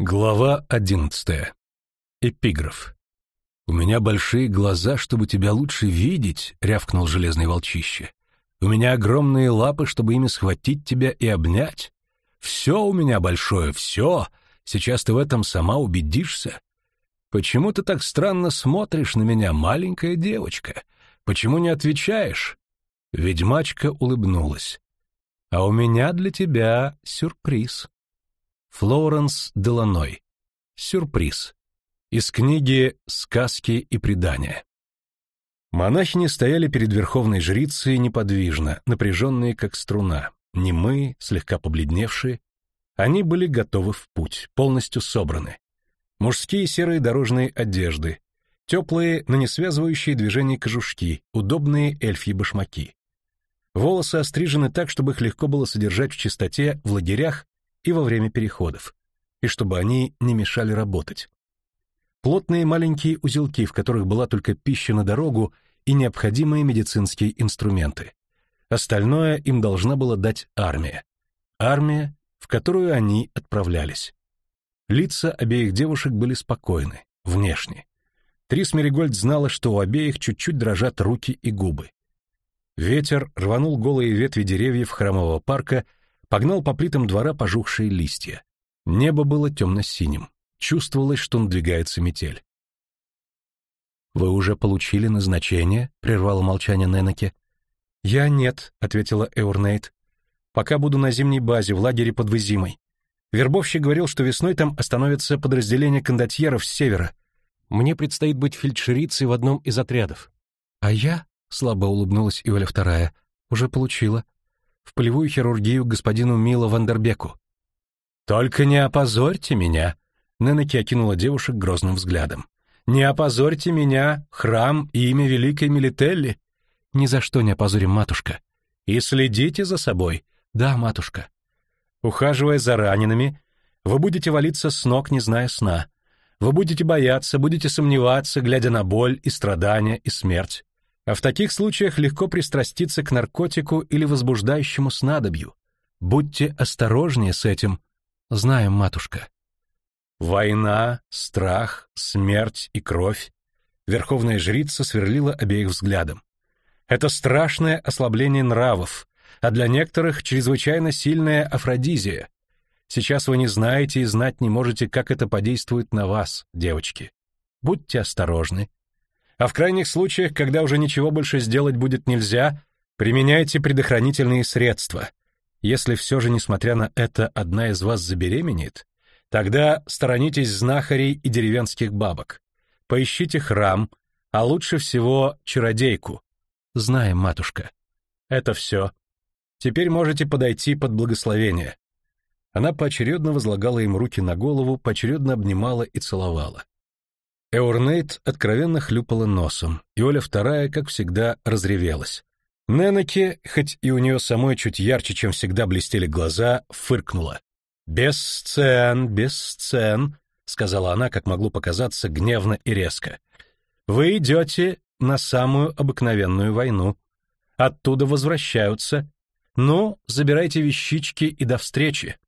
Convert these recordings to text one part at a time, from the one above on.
Глава одиннадцатая. Эпиграф. «У меня большие глаза, чтобы тебя лучше видеть», — рявкнул железный волчище. «У меня огромные лапы, чтобы ими схватить тебя и обнять. Все у меня большое, все. Сейчас ты в этом сама убедишься. Почему ты так странно смотришь на меня, маленькая девочка? Почему не отвечаешь?» Ведьмачка улыбнулась. «А у меня для тебя сюрприз». Флоренс Деланой. Сюрприз. Из книги «Сказки и предания». Монахини стояли перед верховной жрицей неподвижно, напряженные как струна, немые, слегка побледневшие. Они были готовы в путь, полностью собраны. Мужские серые дорожные одежды, теплые, но не связывающие движения кожушки, удобные эльфьи башмаки. Волосы острижены так, чтобы их легко было содержать в чистоте в лагерях и во время переходов, и чтобы они не мешали работать. Плотные маленькие узелки, в которых была только пища на дорогу и необходимые медицинские инструменты. Остальное им должна была дать армия. Армия, в которую они отправлялись. Лица обеих девушек были спокойны, внешне. Трис Меригольд знала, что у обеих чуть-чуть дрожат руки и губы. Ветер рванул голые ветви деревьев храмового парка погнал по плитам двора пожухшие листья. Небо было темно-синим. Чувствовалось, что надвигается метель. «Вы уже получили назначение?» — прервало молчание Ненеке. «Я нет», — ответила Эурнейт. «Пока буду на зимней базе, в лагере под Вызимой. Вербовщик говорил, что весной там остановится подразделение кондотьеров с севера. Мне предстоит быть фельдшерицей в одном из отрядов». «А я?» — слабо улыбнулась Иоля Вторая. «Уже получила в полевую хирургию к господину Мило Вандербеку. «Только не опозорьте меня!» Ненеки окинула девушек грозным взглядом. «Не опозорьте меня, храм и имя великой Милителли!» «Ни за что не опозорим, матушка!» «И следите за собой!» «Да, матушка!» Ухаживая за ранеными, вы будете валиться с ног, не зная сна. Вы будете бояться, будете сомневаться, глядя на боль и страдания и смерть а в таких случаях легко пристраститься к наркотику или возбуждающему снадобью. Будьте осторожнее с этим. Знаем, матушка. Война, страх, смерть и кровь. Верховная жрица сверлила обеих взглядом. Это страшное ослабление нравов, а для некоторых чрезвычайно сильная афродизия. Сейчас вы не знаете и знать не можете, как это подействует на вас, девочки. Будьте осторожны, а в крайних случаях, когда уже ничего больше сделать будет нельзя, применяйте предохранительные средства. Если все же, несмотря на это, одна из вас забеременеет, тогда сторонитесь знахарей и деревенских бабок. Поищите храм, а лучше всего чародейку. Знаем, матушка. Это все. Теперь можете подойти под благословение. Она поочередно возлагала им руки на голову, поочередно обнимала и целовала. Эурнейт откровенно хлюпала носом, и Оля вторая, как всегда, разревелась. Ненеке, хоть и у нее самой чуть ярче, чем всегда блестели глаза, фыркнула. «Без сцен, без сцен», — сказала она, как могло показаться, гневно и резко. «Вы идете на самую обыкновенную войну. Оттуда возвращаются. Ну, забирайте вещички и до встречи».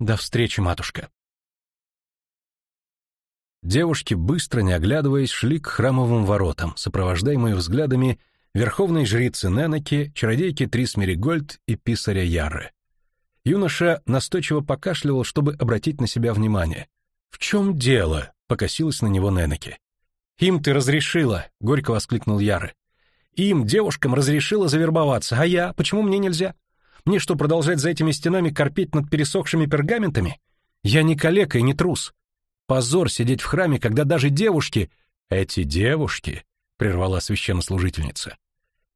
«До встречи, матушка». Девушки, быстро не оглядываясь, шли к храмовым воротам, сопровождаемые взглядами верховной жрицы Ненеки, чародейки Трис Меригольд и писаря Ярры. Юноша настойчиво покашливал, чтобы обратить на себя внимание. «В чем дело?» — покосилась на него Ненеки. «Им ты разрешила!» — горько воскликнул Яры. «Им, девушкам, разрешила завербоваться, а я? Почему мне нельзя? Мне что, продолжать за этими стенами корпеть над пересохшими пергаментами? Я не калека и не трус. Позор сидеть в храме, когда даже девушки... Эти девушки, прервала священнослужительница,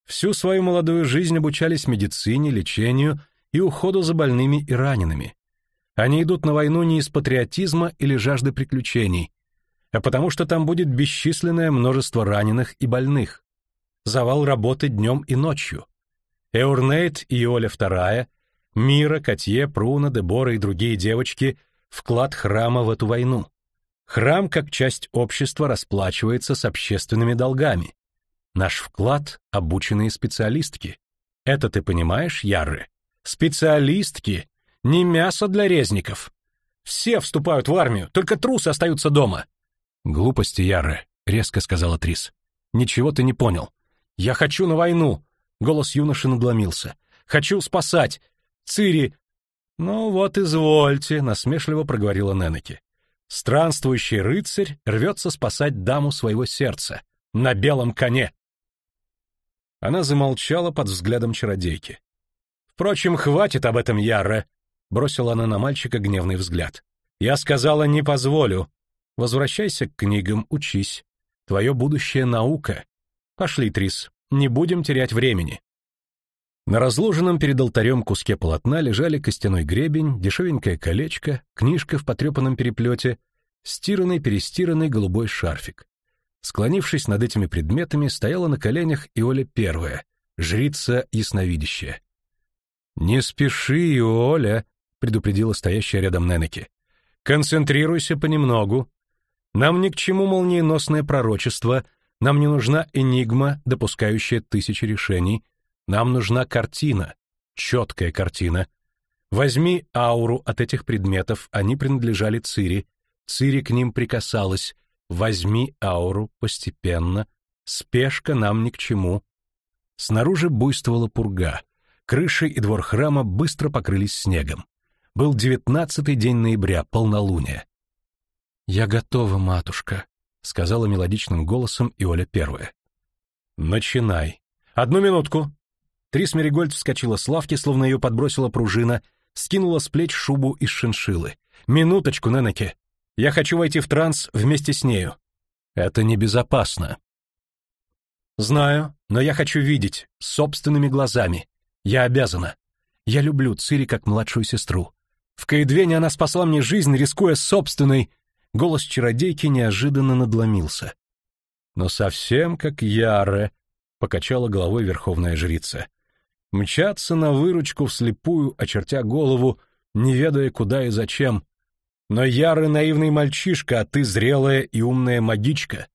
всю свою молодую жизнь обучались медицине, лечению и уходу за больными и ранеными. Они идут на войну не из патриотизма или жажды приключений, а потому что там будет бесчисленное множество раненых и больных. Завал работы днем и ночью. Эурнейт и Оля вторая, Мира, Катье, Пруна, Дебора и другие девочки — вклад храма в эту войну. Храм, как часть общества, расплачивается с общественными долгами. Наш вклад — обученные специалистки. Это ты понимаешь, Ярры? Специалистки, не мясо для резников. Все вступают в армию, только трусы остаются дома. Глупости, Яры, резко сказала Трис. Ничего ты не понял. Я хочу на войну. Голос юноши надломился. Хочу спасать. Цири. Ну вот извольте, насмешливо проговорила Ненеки. Странствующий рыцарь рвется спасать даму своего сердца на белом коне. Она замолчала под взглядом чародейки. Впрочем, хватит об этом, Яра, бросила она на мальчика гневный взгляд. Я сказала, не позволю. Возвращайся к книгам, учись. Твое будущее наука. Пошли, Трис, не будем терять времени. На разложенном перед алтарем куске полотна лежали костяной гребень, дешевенькое колечко, книжка в потрепанном переплете, стиранный-перестиранный голубой шарфик. Склонившись над этими предметами, стояла на коленях Иоля первая, жрица ясновидящая. «Не спеши, Иоля», — предупредила стоящая рядом Ненеки. «Концентрируйся понемногу. Нам ни к чему молниеносное пророчество, нам не нужна энигма, допускающая тысячи решений, нам нужна картина, четкая картина. Возьми ауру от этих предметов, они принадлежали Цири, Цири к ним прикасалась, возьми ауру постепенно, спешка нам ни к чему. Снаружи буйствовала пурга, крыши и двор храма быстро покрылись снегом. Был девятнадцатый день ноября, полнолуние. «Я готова, матушка», — сказала мелодичным голосом Иоля первая. «Начинай. Одну минутку». Трис Меригольд вскочила с лавки, словно ее подбросила пружина, скинула с плеч шубу из шиншилы. «Минуточку, Ненеке. Я хочу войти в транс вместе с нею. Это небезопасно. Знаю, но я хочу видеть собственными глазами. Я обязана. Я люблю Цири как младшую сестру. В Каэдвене она спасла мне жизнь, рискуя собственной. Голос чародейки неожиданно надломился. Но совсем как Яре, покачала головой верховная жрица. Мчаться на выручку вслепую, очертя голову, не ведая куда и зачем. Но ярый наивный мальчишка, а ты зрелая и умная магичка.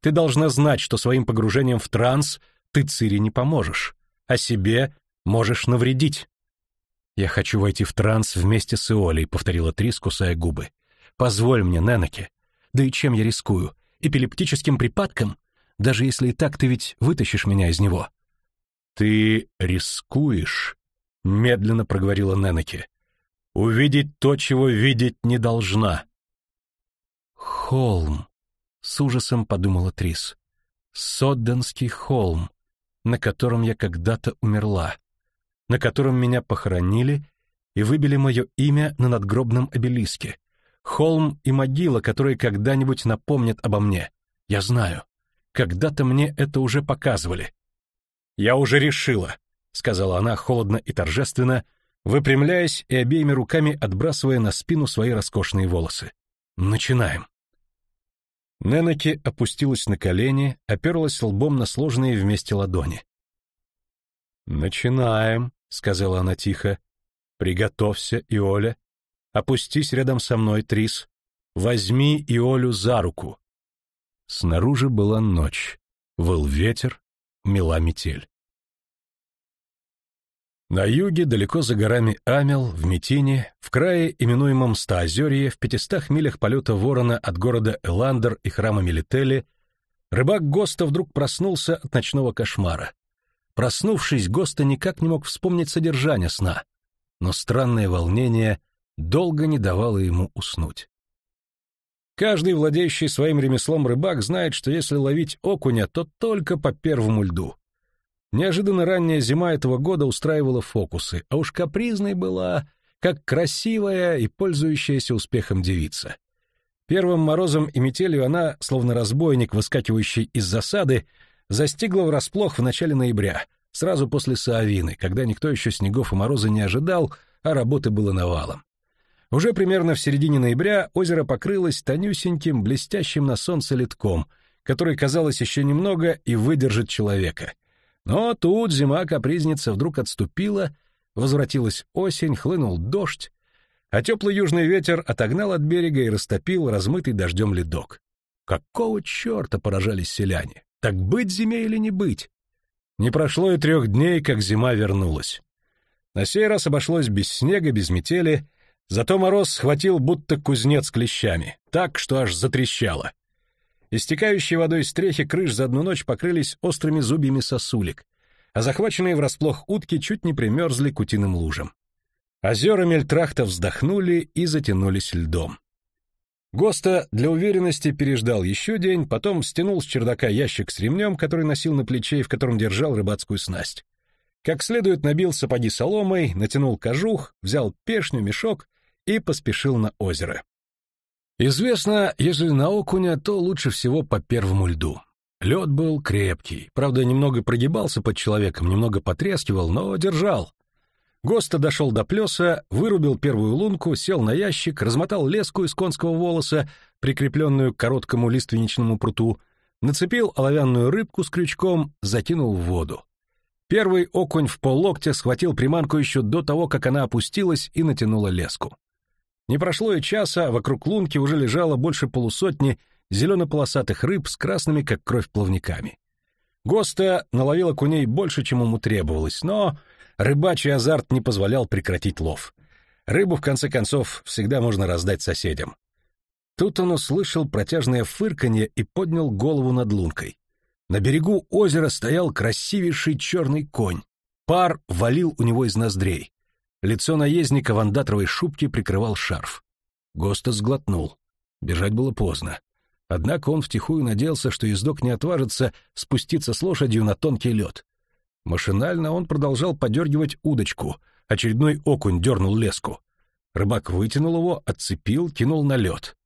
Ты должна знать, что своим погружением в транс ты Цири не поможешь, а себе можешь навредить. Я хочу войти в транс вместе с Иолей, повторила Трис, кусая губы. Позволь мне, Ненеке. Да и чем я рискую? Эпилептическим припадком? Даже если и так ты ведь вытащишь меня из него. Ты рискуешь, медленно проговорила Ненеке увидеть то, чего видеть не должна. Холм, с ужасом подумала Трис. Содданский холм, на котором я когда-то умерла, на котором меня похоронили и выбили мое имя на надгробном обелиске. Холм и могила, которые когда-нибудь напомнят обо мне. Я знаю. Когда-то мне это уже показывали. Я уже решила, сказала она холодно и торжественно, выпрямляясь и обеими руками отбрасывая на спину свои роскошные волосы. Начинаем. Ненеки опустилась на колени, оперлась лбом на сложенные вместе ладони. «Начинаем», — сказала она тихо. «Приготовься, Иоля. Опустись рядом со мной, Трис. Возьми Иолю за руку». Снаружи была ночь. Выл ветер, мела метель. На юге, далеко за горами Амел, в Метине, в крае, именуемом Стаозерье, в пятистах милях полета ворона от города Эландер и храма Мелители, рыбак Госта вдруг проснулся от ночного кошмара. Проснувшись, Госта никак не мог вспомнить содержание сна, но странное волнение долго не давало ему уснуть. Каждый, владеющий своим ремеслом рыбак, знает, что если ловить окуня, то только по первому льду. Неожиданно ранняя зима этого года устраивала фокусы, а уж капризной была, как красивая и пользующаяся успехом девица. Первым морозом и метелью она, словно разбойник, выскакивающий из засады, застигла врасплох в начале ноября, сразу после Саавины, когда никто еще снегов и мороза не ожидал, а работы было навалом. Уже примерно в середине ноября озеро покрылось тонюсеньким, блестящим на солнце литком, который, казалось, еще немного и выдержит человека — но тут зима-капризница вдруг отступила, возвратилась осень, хлынул дождь, а теплый южный ветер отогнал от берега и растопил размытый дождем ледок. Какого черта поражались селяне? Так быть зиме или не быть? Не прошло и трех дней, как зима вернулась. На сей раз обошлось без снега, без метели, Зато мороз схватил будто кузнец клещами, так, что аж затрещало. Истекающие водой стрехи крыш за одну ночь покрылись острыми зубьями сосулек, а захваченные врасплох утки чуть не примерзли к утиным лужам. Озера Мельтрахта вздохнули и затянулись льдом. Госта для уверенности переждал еще день, потом стянул с чердака ящик с ремнем, который носил на плече и в котором держал рыбацкую снасть. Как следует набил сапоги соломой, натянул кожух, взял пешню, мешок и поспешил на озеро. Известно, если на окуня, то лучше всего по первому льду. Лед был крепкий, правда, немного прогибался под человеком, немного потрескивал, но держал. Госта дошел до плеса, вырубил первую лунку, сел на ящик, размотал леску из конского волоса, прикрепленную к короткому лиственничному пруту, нацепил оловянную рыбку с крючком, закинул в воду. Первый окунь в поллоктя схватил приманку еще до того, как она опустилась и натянула леску. Не прошло и часа, вокруг лунки уже лежало больше полусотни зелено-полосатых рыб с красными, как кровь, плавниками. Госта наловил окуней больше, чем ему требовалось, но Рыбачий азарт не позволял прекратить лов. Рыбу, в конце концов, всегда можно раздать соседям. Тут он услышал протяжное фырканье и поднял голову над лункой. На берегу озера стоял красивейший черный конь. Пар валил у него из ноздрей. Лицо наездника в андатровой шубке прикрывал шарф. Госта сглотнул. Бежать было поздно. Однако он втихую надеялся, что ездок не отважится спуститься с лошадью на тонкий лед. Машинально он продолжал подергивать удочку. Очередной окунь дернул леску. Рыбак вытянул его, отцепил, кинул на лед.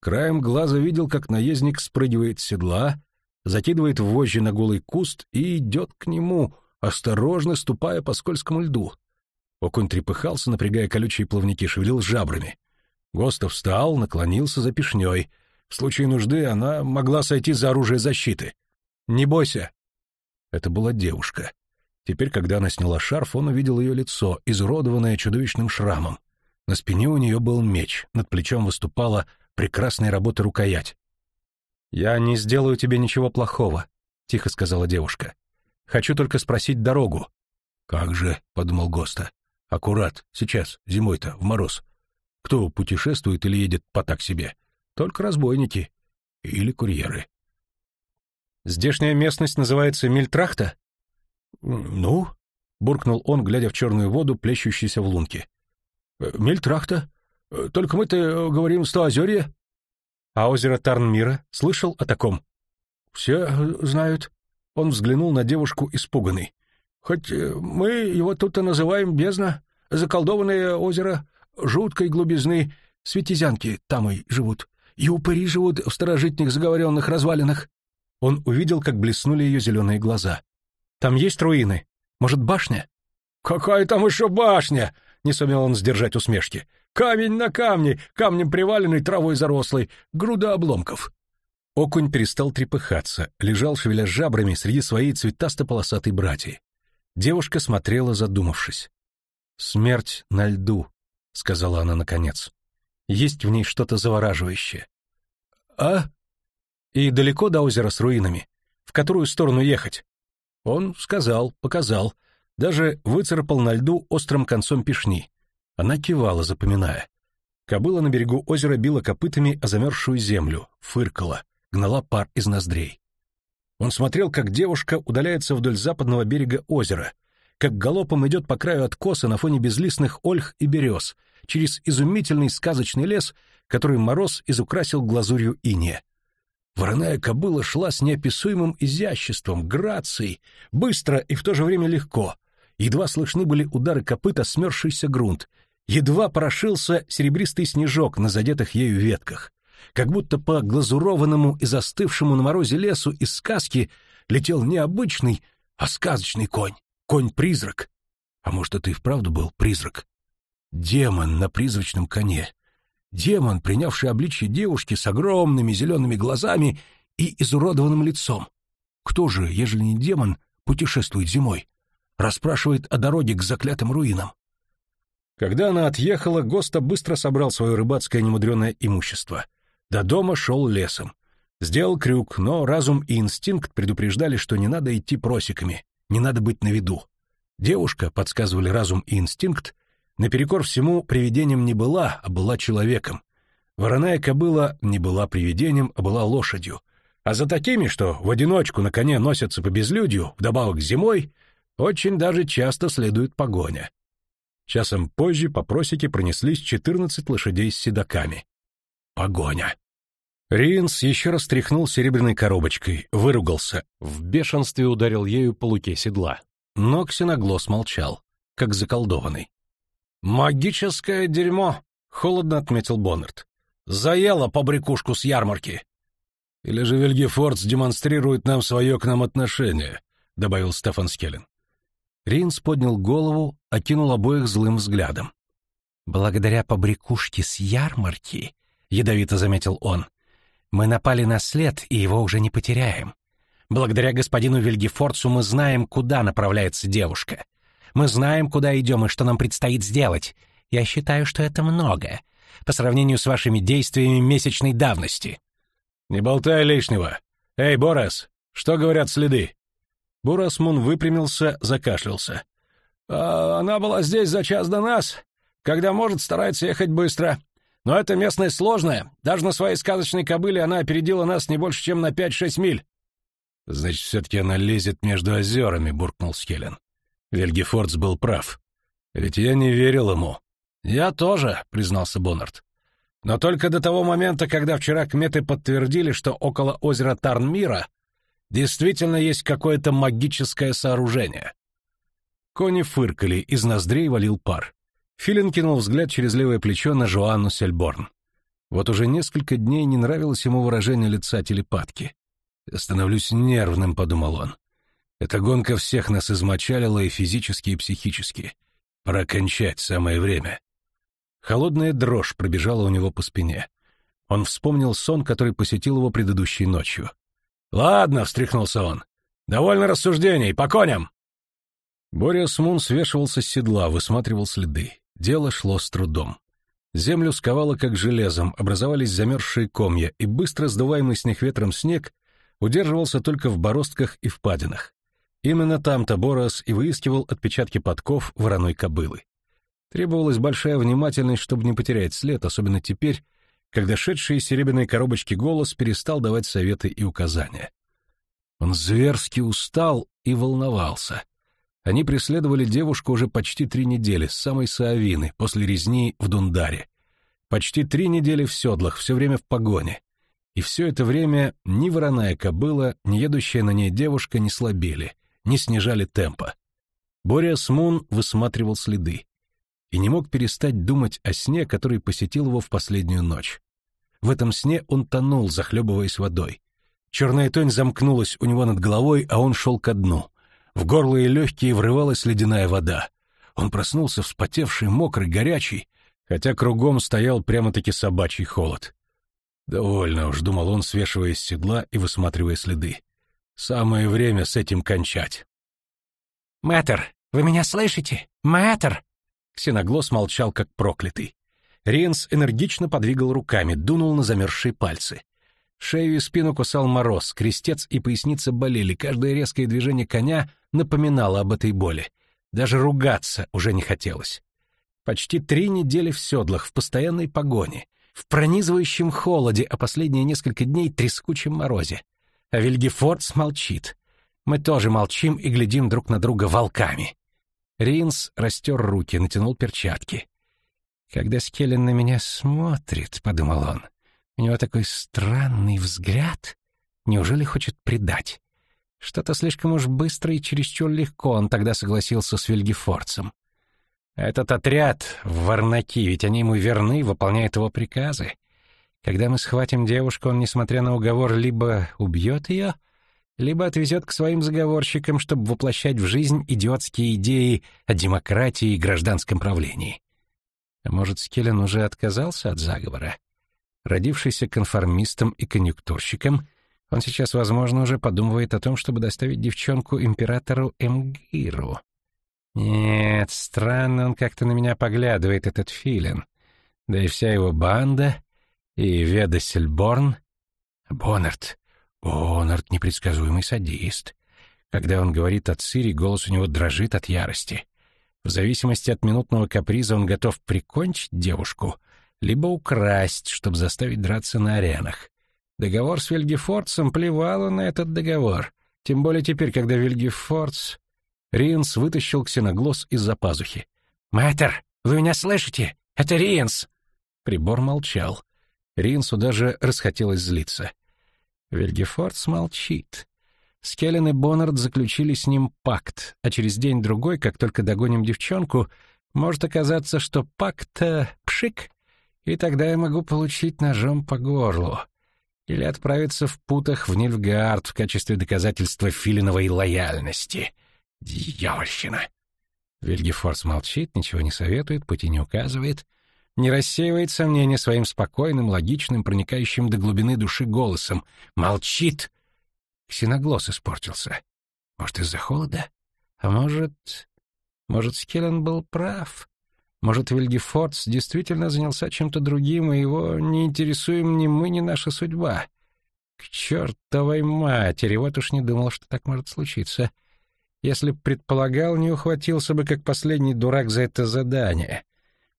Краем глаза видел, как наездник спрыгивает с седла, закидывает вожжи на голый куст и идет к нему, осторожно ступая по скользкому льду. Окунь трепыхался, напрягая колючие плавники, шевелил жабрами. Гостов встал, наклонился за пешней. В случае нужды она могла сойти за оружие защиты. «Не бойся!» Это была девушка. Теперь, когда она сняла шарф, он увидел ее лицо, изуродованное чудовищным шрамом. На спине у нее был меч, над плечом выступала прекрасная работа рукоять. «Я не сделаю тебе ничего плохого», — тихо сказала девушка. «Хочу только спросить дорогу». «Как же», — подумал Госта. «Аккурат, сейчас, зимой-то, в мороз. Кто путешествует или едет по так себе? Только разбойники. Или курьеры». «Здешняя местность называется Мильтрахта?» «Ну?» — буркнул он, глядя в черную воду, плещущуюся в лунке. «Э, «Мельтрахта. Э, только мы-то э, говорим Стоозерье». «А озеро Тарнмира? Слышал о таком?» «Все знают». Он взглянул на девушку испуганный. «Хоть мы его тут-то называем бездна, заколдованное озеро, жуткой глубизны, светизянки там и живут, и упыри живут в старожитных заговоренных развалинах». Он увидел, как блеснули ее зеленые глаза. Там есть руины? Может, башня?» «Какая там еще башня?» — не сумел он сдержать усмешки. «Камень на камне, камнем приваленный, травой зарослый, груда обломков». Окунь перестал трепыхаться, лежал, шевеля жабрами среди своей цветасто-полосатой братьи. Девушка смотрела, задумавшись. «Смерть на льду», — сказала она наконец. «Есть в ней что-то завораживающее». «А?» «И далеко до озера с руинами? В которую сторону ехать?» Он сказал, показал, даже выцарапал на льду острым концом пешни. Она кивала, запоминая. Кобыла на берегу озера била копытами о замерзшую землю, фыркала, гнала пар из ноздрей. Он смотрел, как девушка удаляется вдоль западного берега озера, как галопом идет по краю откоса на фоне безлистных ольх и берез, через изумительный сказочный лес, который мороз изукрасил глазурью иния. Вороная кобыла шла с неописуемым изяществом, грацией, быстро и в то же время легко. Едва слышны были удары копыта смерзшийся грунт, едва порошился серебристый снежок на задетых ею ветках. Как будто по глазурованному и застывшему на морозе лесу из сказки летел не обычный, а сказочный конь, конь-призрак. А может, это и вправду был призрак? Демон на призрачном коне, Демон, принявший обличье девушки с огромными зелеными глазами и изуродованным лицом. Кто же, ежели не демон, путешествует зимой? Расспрашивает о дороге к заклятым руинам. Когда она отъехала, Госта быстро собрал свое рыбацкое немудреное имущество. До дома шел лесом. Сделал крюк, но разум и инстинкт предупреждали, что не надо идти просеками, не надо быть на виду. Девушка, подсказывали разум и инстинкт, наперекор всему, привидением не была, а была человеком. Вороная кобыла не была привидением, а была лошадью. А за такими, что в одиночку на коне носятся по безлюдью, вдобавок зимой, очень даже часто следует погоня. Часом позже по просеке пронеслись четырнадцать лошадей с седаками. Погоня. Ринс еще раз тряхнул серебряной коробочкой, выругался, в бешенстве ударил ею по луке седла. Но Ксеноглос молчал, как заколдованный. «Магическое дерьмо!» — холодно отметил Боннард. «Заело побрякушку с ярмарки!» «Или же Вильгефордс демонстрирует нам свое к нам отношение», — добавил Стефан Скеллен. Ринс поднял голову, окинул обоих злым взглядом. «Благодаря побрякушке с ярмарки», — ядовито заметил он, — мы напали на след, и его уже не потеряем. Благодаря господину Вильгефорцу мы знаем, куда направляется девушка. Мы знаем, куда идем и что нам предстоит сделать. Я считаю, что это много по сравнению с вашими действиями месячной давности. Не болтай лишнего. Эй, Борас, что говорят следы? Борас Мун выпрямился, закашлялся. А, она была здесь за час до нас. Когда может, старается ехать быстро. Но эта местность сложная. Даже на своей сказочной кобыле она опередила нас не больше, чем на пять-шесть миль. Значит, все-таки она лезет между озерами, буркнул Скеллен. Вильгефордс был прав. Ведь я не верил ему. Я тоже, признался Боннард. Но только до того момента, когда вчера кметы подтвердили, что около озера Тарнмира действительно есть какое-то магическое сооружение. Кони фыркали, из ноздрей валил пар. Филин кинул взгляд через левое плечо на Жоанну Сельборн. Вот уже несколько дней не нравилось ему выражение лица телепатки. «Я становлюсь нервным», — подумал он. «Эта гонка всех нас измочалила и физически, и психически. Пора кончать, самое время». Холодная дрожь пробежала у него по спине. Он вспомнил сон, который посетил его предыдущей ночью. «Ладно», — встряхнулся он. «Довольно рассуждений, по коням!» Боря Смун свешивался с седла, высматривал следы. Дело шло с трудом. Землю сковало как железом, образовались замерзшие комья, и быстро сдуваемый с них ветром снег удерживался только в бороздках и впадинах. Именно там-то Борос и выискивал отпечатки подков вороной кобылы. Требовалась большая внимательность, чтобы не потерять след, особенно теперь, когда шедший из серебряной коробочки голос перестал давать советы и указания. Он зверски устал и волновался. Они преследовали девушку уже почти три недели, с самой Саавины, после резни в Дундаре. Почти три недели в седлах, все время в погоне. И все это время ни вороная кобыла, ни едущая на ней девушка не слабели, не снижали темпа. Боря Смун высматривал следы и не мог перестать думать о сне, который посетил его в последнюю ночь. В этом сне он тонул, захлебываясь водой. Черная тонь замкнулась у него над головой, а он шел ко дну. В горло и легкие врывалась ледяная вода. Он проснулся вспотевший, мокрый, горячий, хотя кругом стоял прямо-таки собачий холод. «Довольно уж», — думал он, свешивая с седла и высматривая следы. «Самое время с этим кончать». «Мэтр, вы меня слышите? Мэтр!» Ксеноглос молчал, как проклятый. Ринс энергично подвигал руками, дунул на замерзшие пальцы. Шею и спину кусал мороз, крестец и поясница болели, каждое резкое движение коня напоминало об этой боли. Даже ругаться уже не хотелось. Почти три недели в седлах, в постоянной погоне, в пронизывающем холоде, а последние несколько дней трескучем морозе. А Вильгефордс молчит. Мы тоже молчим и глядим друг на друга волками. Ринс растер руки, натянул перчатки. «Когда Скеллен на меня смотрит», — подумал он, — у него такой странный взгляд. Неужели хочет предать? Что-то слишком уж быстро и чересчур легко он тогда согласился с Вильгефорцем. Этот отряд в Варнаки, ведь они ему верны, выполняют его приказы. Когда мы схватим девушку, он, несмотря на уговор, либо убьет ее, либо отвезет к своим заговорщикам, чтобы воплощать в жизнь идиотские идеи о демократии и гражданском правлении. А может, Скеллен уже отказался от заговора? Родившийся конформистом и конъюнктурщиком, он сейчас, возможно, уже подумывает о том, чтобы доставить девчонку императору Эмгиру. Нет, странно он как-то на меня поглядывает, этот филин. Да и вся его банда, и Веда Сельборн. Боннард. Боннард — непредсказуемый садист. Когда он говорит о Цири, голос у него дрожит от ярости. В зависимости от минутного каприза он готов прикончить девушку, либо украсть, чтобы заставить драться на аренах. Договор с Вильгефордсом плевал он на этот договор. Тем более теперь, когда Вильгефордс... Риенс вытащил ксеноглосс из-за пазухи. «Мэтр, вы меня слышите? Это Риенс!» Прибор молчал. Ринсу даже расхотелось злиться. Вильгефордс молчит. Скеллен и Боннард заключили с ним пакт, а через день-другой, как только догоним девчонку, может оказаться, что пакт-то пшик, и тогда я могу получить ножом по горлу. Или отправиться в путах в Нильфгард в качестве доказательства филиновой лояльности. Дьявольщина! Вильгефорс молчит, ничего не советует, пути не указывает, не рассеивает сомнения своим спокойным, логичным, проникающим до глубины души голосом. Молчит! Ксеноглосс испортился. Может, из-за холода? А может... Может, Скеллен был прав? Может, Вильгефордс действительно занялся чем-то другим, и его не интересуем ни мы, ни наша судьба? К чертовой матери, вот уж не думал, что так может случиться. Если б предполагал, не ухватился бы, как последний дурак, за это задание.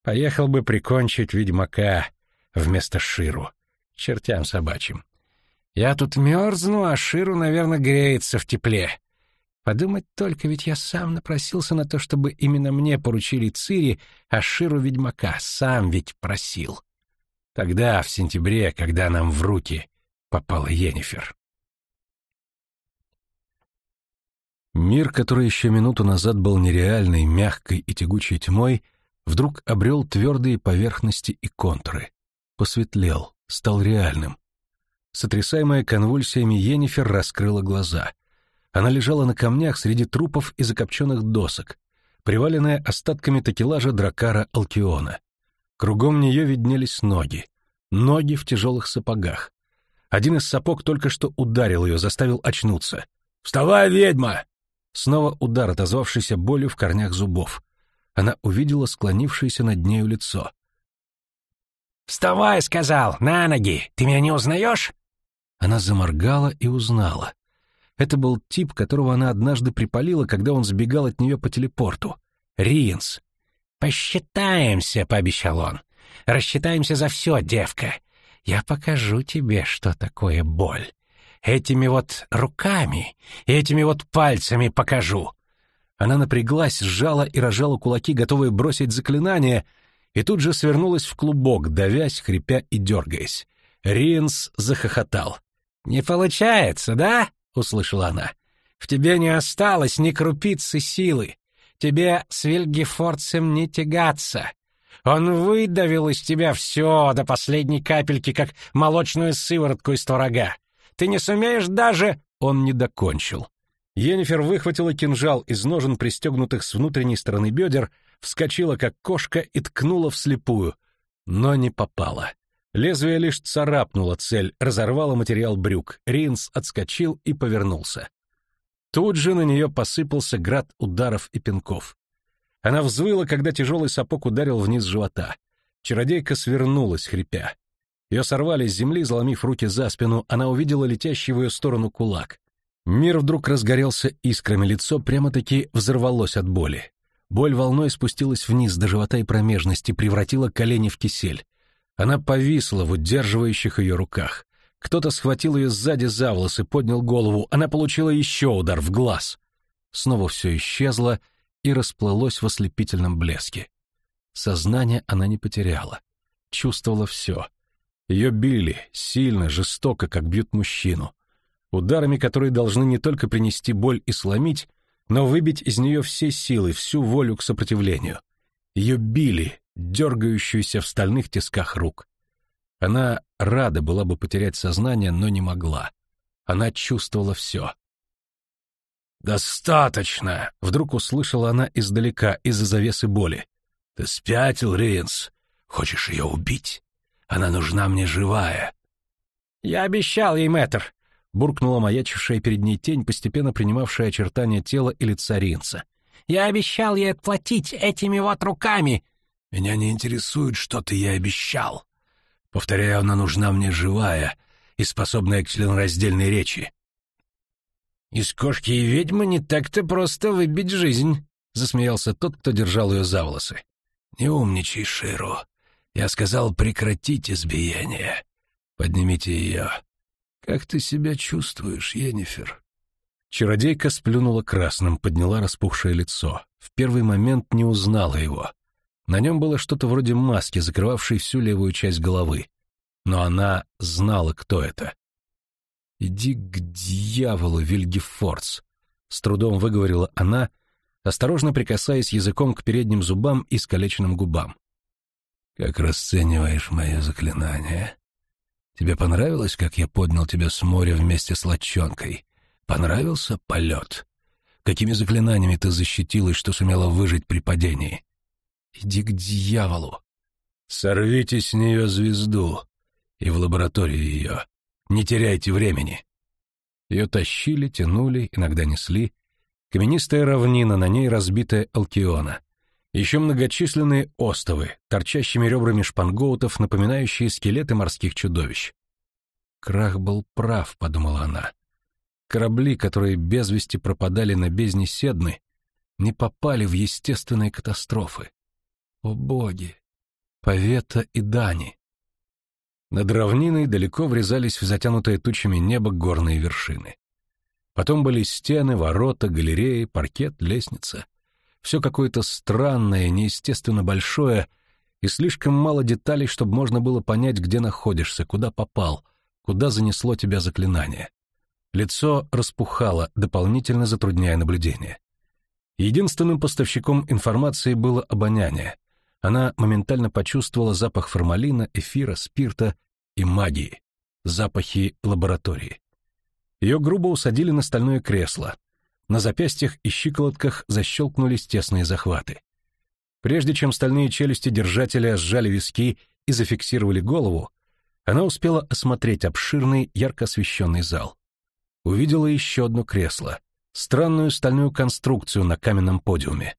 Поехал бы прикончить ведьмака вместо Ширу. Чертям собачьим. Я тут мерзну, а Ширу, наверное, греется в тепле. Подумать только, ведь я сам напросился на то, чтобы именно мне поручили Цири, а Ширу ведьмака сам ведь просил. Тогда, в сентябре, когда нам в руки попала Йеннифер. Мир, который еще минуту назад был нереальной, мягкой и тягучей тьмой, вдруг обрел твердые поверхности и контуры. Посветлел, стал реальным. Сотрясаемая конвульсиями Йеннифер раскрыла глаза. Она лежала на камнях среди трупов и закопченных досок, приваленная остатками такелажа дракара Алкиона. Кругом нее виднелись ноги. Ноги в тяжелых сапогах. Один из сапог только что ударил ее, заставил очнуться. «Вставай, ведьма!» Снова удар, отозвавшийся болью в корнях зубов. Она увидела склонившееся над нею лицо. «Вставай!» — сказал. «На ноги! Ты меня не узнаешь?» Она заморгала и узнала. Это был тип, которого она однажды припалила, когда он сбегал от нее по телепорту. Риенс. «Посчитаемся», — пообещал он. «Рассчитаемся за все, девка. Я покажу тебе, что такое боль. Этими вот руками, этими вот пальцами покажу». Она напряглась, сжала и разжала кулаки, готовые бросить заклинание, и тут же свернулась в клубок, давясь, хрипя и дергаясь. Риенс захохотал. «Не получается, да?» — услышала она. «В тебе не осталось ни крупицы силы. Тебе с Вильгефорцем не тягаться. Он выдавил из тебя все до последней капельки, как молочную сыворотку из творога. Ты не сумеешь даже...» Он не докончил. Йеннифер выхватила кинжал из ножен, пристегнутых с внутренней стороны бедер, вскочила как кошка и ткнула вслепую, но не попала. Лезвие лишь царапнуло цель, разорвало материал брюк. Ринс отскочил и повернулся. Тут же на нее посыпался град ударов и пинков. Она взвыла, когда тяжелый сапог ударил вниз живота. Чародейка свернулась, хрипя. Ее сорвали с земли, заломив руки за спину, она увидела летящий в ее сторону кулак. Мир вдруг разгорелся искрами, лицо прямо-таки взорвалось от боли. Боль волной спустилась вниз до живота и промежности, превратила колени в кисель. Она повисла в удерживающих ее руках. Кто-то схватил ее сзади за волосы, поднял голову. Она получила еще удар в глаз. Снова все исчезло и расплылось в ослепительном блеске. Сознание она не потеряла. Чувствовала все. Ее били, сильно, жестоко, как бьют мужчину. Ударами, которые должны не только принести боль и сломить, но выбить из нее все силы, всю волю к сопротивлению. Ее били, дергающуюся в стальных тисках рук. Она рада была бы потерять сознание, но не могла. Она чувствовала все. «Достаточно!» — вдруг услышала она издалека, из-за завесы боли. «Ты спятил, Ринс? Хочешь ее убить? Она нужна мне живая!» «Я обещал ей, мэтр!» — буркнула маячившая перед ней тень, постепенно принимавшая очертания тела и лица Ринса. «Я обещал ей отплатить этими вот руками!» Меня не интересует, что ты ей обещал. Повторяю, она нужна мне живая и способная к членораздельной речи. Из кошки и ведьмы не так-то просто выбить жизнь, — засмеялся тот, кто держал ее за волосы. «Не умничай, Ширу. Я сказал, прекратить избиение. Поднимите ее. Как ты себя чувствуешь, Енифер?» Чародейка сплюнула красным, подняла распухшее лицо. В первый момент не узнала его. На нем было что-то вроде маски, закрывавшей всю левую часть головы. Но она знала, кто это. «Иди к дьяволу, Вильгефордс!» — с трудом выговорила она, осторожно прикасаясь языком к передним зубам и скалеченным губам. «Как расцениваешь мое заклинание? Тебе понравилось, как я поднял тебя с моря вместе с лодчонкой? Понравился полет? Какими заклинаниями ты защитилась, что сумела выжить при падении?» «Иди к дьяволу!» «Сорвите с нее звезду и в лабораторию ее. Не теряйте времени». Ее тащили, тянули, иногда несли. Каменистая равнина, на ней разбитая Алкиона. Еще многочисленные остовы, торчащими ребрами шпангоутов, напоминающие скелеты морских чудовищ. «Крах был прав», — подумала она. Корабли, которые без вести пропадали на бездне Седны, не попали в естественные катастрофы. О боги! Повета и Дани! Над равниной далеко врезались в затянутое тучами небо горные вершины. Потом были стены, ворота, галереи, паркет, лестница. Все какое-то странное, неестественно большое, и слишком мало деталей, чтобы можно было понять, где находишься, куда попал, куда занесло тебя заклинание. Лицо распухало, дополнительно затрудняя наблюдение. Единственным поставщиком информации было обоняние — она моментально почувствовала запах формалина, эфира, спирта и магии, запахи лаборатории. Ее грубо усадили на стальное кресло. На запястьях и щиколотках защелкнулись тесные захваты. Прежде чем стальные челюсти держателя сжали виски и зафиксировали голову, она успела осмотреть обширный, ярко освещенный зал. Увидела еще одно кресло, странную стальную конструкцию на каменном подиуме.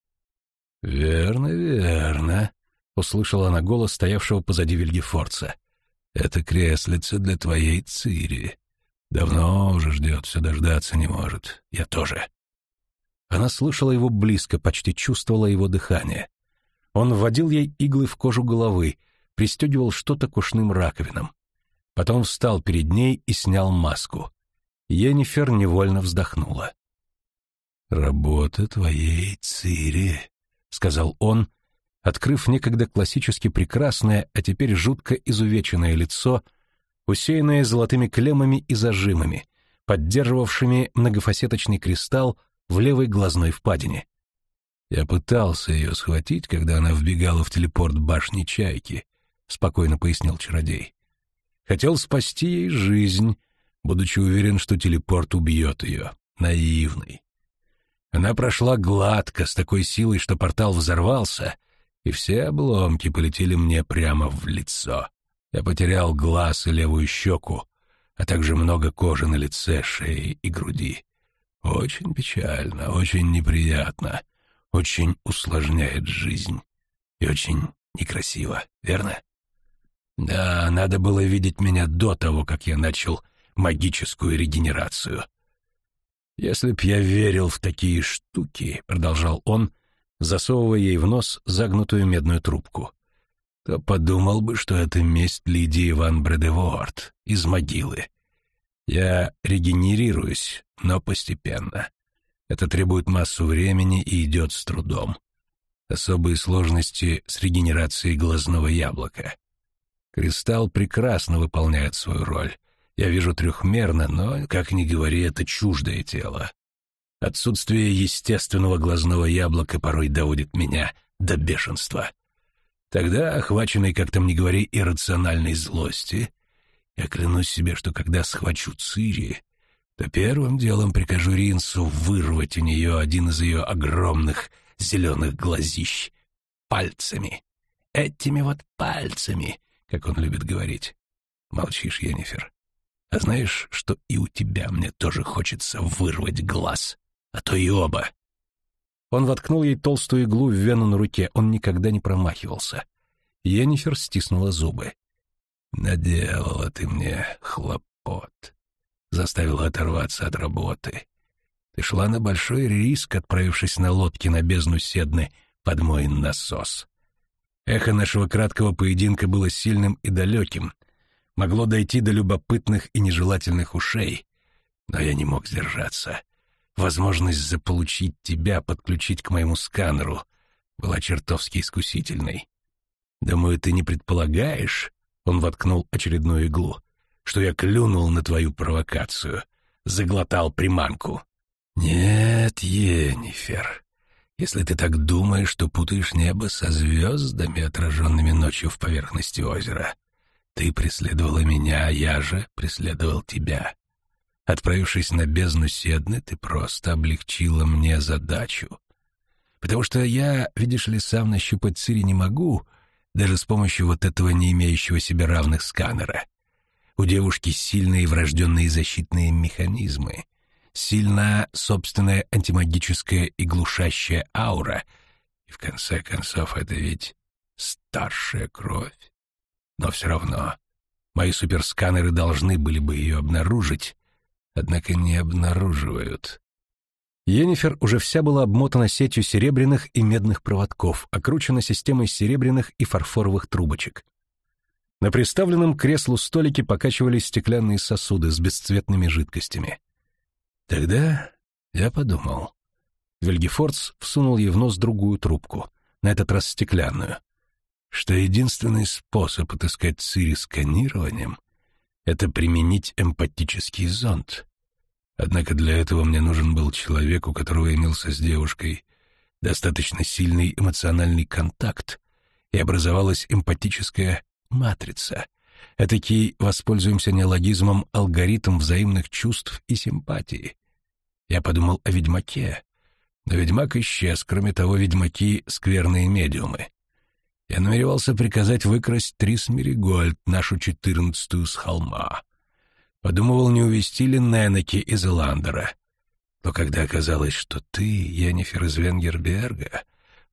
«Верно, верно», — услышала она голос стоявшего позади Вильгефорца. «Это креслице для твоей Цири. Давно уже ждет, все дождаться не может. Я тоже». Она слышала его близко, почти чувствовала его дыхание. Он вводил ей иглы в кожу головы, пристегивал что-то к ушным раковинам. Потом встал перед ней и снял маску. Енифер невольно вздохнула. «Работа твоей Цири», — сказал он, открыв некогда классически прекрасное, а теперь жутко изувеченное лицо, усеянное золотыми клеммами и зажимами, поддерживавшими многофасеточный кристалл в левой глазной впадине. «Я пытался ее схватить, когда она вбегала в телепорт башни Чайки», — спокойно пояснил чародей. «Хотел спасти ей жизнь, будучи уверен, что телепорт убьет ее. Наивный. Она прошла гладко, с такой силой, что портал взорвался, и все обломки полетели мне прямо в лицо. Я потерял глаз и левую щеку, а также много кожи на лице, шее и груди. Очень печально, очень неприятно, очень усложняет жизнь и очень некрасиво, верно? Да, надо было видеть меня до того, как я начал магическую регенерацию. «Если б я верил в такие штуки», — продолжал он, засовывая ей в нос загнутую медную трубку, то подумал бы, что это месть Лидии Ван Бредеворд из могилы. Я регенерируюсь, но постепенно. Это требует массу времени и идет с трудом. Особые сложности с регенерацией глазного яблока. Кристалл прекрасно выполняет свою роль. Я вижу трехмерно, но, как ни говори, это чуждое тело. Отсутствие естественного глазного яблока порой доводит меня до бешенства. Тогда, охваченный, как там ни говори, иррациональной злости, я клянусь себе, что когда схвачу Цири, то первым делом прикажу Ринсу вырвать у нее один из ее огромных зеленых глазищ пальцами. Этими вот пальцами, как он любит говорить. Молчишь, Енифер. А знаешь, что и у тебя мне тоже хочется вырвать глаз, а то и оба. Он воткнул ей толстую иглу в вену на руке, он никогда не промахивался. Енифер стиснула зубы. «Наделала ты мне хлопот, заставила оторваться от работы. Ты шла на большой риск, отправившись на лодке на бездну Седны под мой насос. Эхо нашего краткого поединка было сильным и далеким, могло дойти до любопытных и нежелательных ушей, но я не мог сдержаться. Возможность заполучить тебя, подключить к моему сканеру, была чертовски искусительной. Думаю, ты не предполагаешь, он воткнул очередную иглу, что я клюнул на твою провокацию, заглотал приманку. Нет, Енифер, если ты так думаешь, то путаешь небо со звездами, отраженными ночью в поверхности озера. Ты преследовала меня, а я же преследовал тебя. Отправившись на бездну Седны, ты просто облегчила мне задачу. Потому что я, видишь ли, сам нащупать Цири не могу, даже с помощью вот этого не имеющего себе равных сканера. У девушки сильные врожденные защитные механизмы, сильная собственная антимагическая и глушащая аура. И в конце концов, это ведь старшая кровь. Но все равно, мои суперсканеры должны были бы ее обнаружить, однако не обнаруживают. Йеннифер уже вся была обмотана сетью серебряных и медных проводков, окручена системой серебряных и фарфоровых трубочек. На приставленном к креслу столике покачивались стеклянные сосуды с бесцветными жидкостями. Тогда я подумал. Вельгефордс всунул ей в нос другую трубку, на этот раз стеклянную, что единственный способ отыскать Цири сканированием — это применить эмпатический зонд. Однако для этого мне нужен был человек, у которого имелся с девушкой достаточно сильный эмоциональный контакт, и образовалась эмпатическая матрица. Этакий, воспользуемся неологизмом, алгоритм взаимных чувств и симпатии. Я подумал о ведьмаке, но ведьмак исчез, кроме того, ведьмаки — скверные медиумы. Я намеревался приказать выкрасть Трис Меригольд, нашу четырнадцатую с холма. Подумывал, не увести ли Ненеки из Эландера. Но когда оказалось, что ты, Йеннифер из Венгерберга,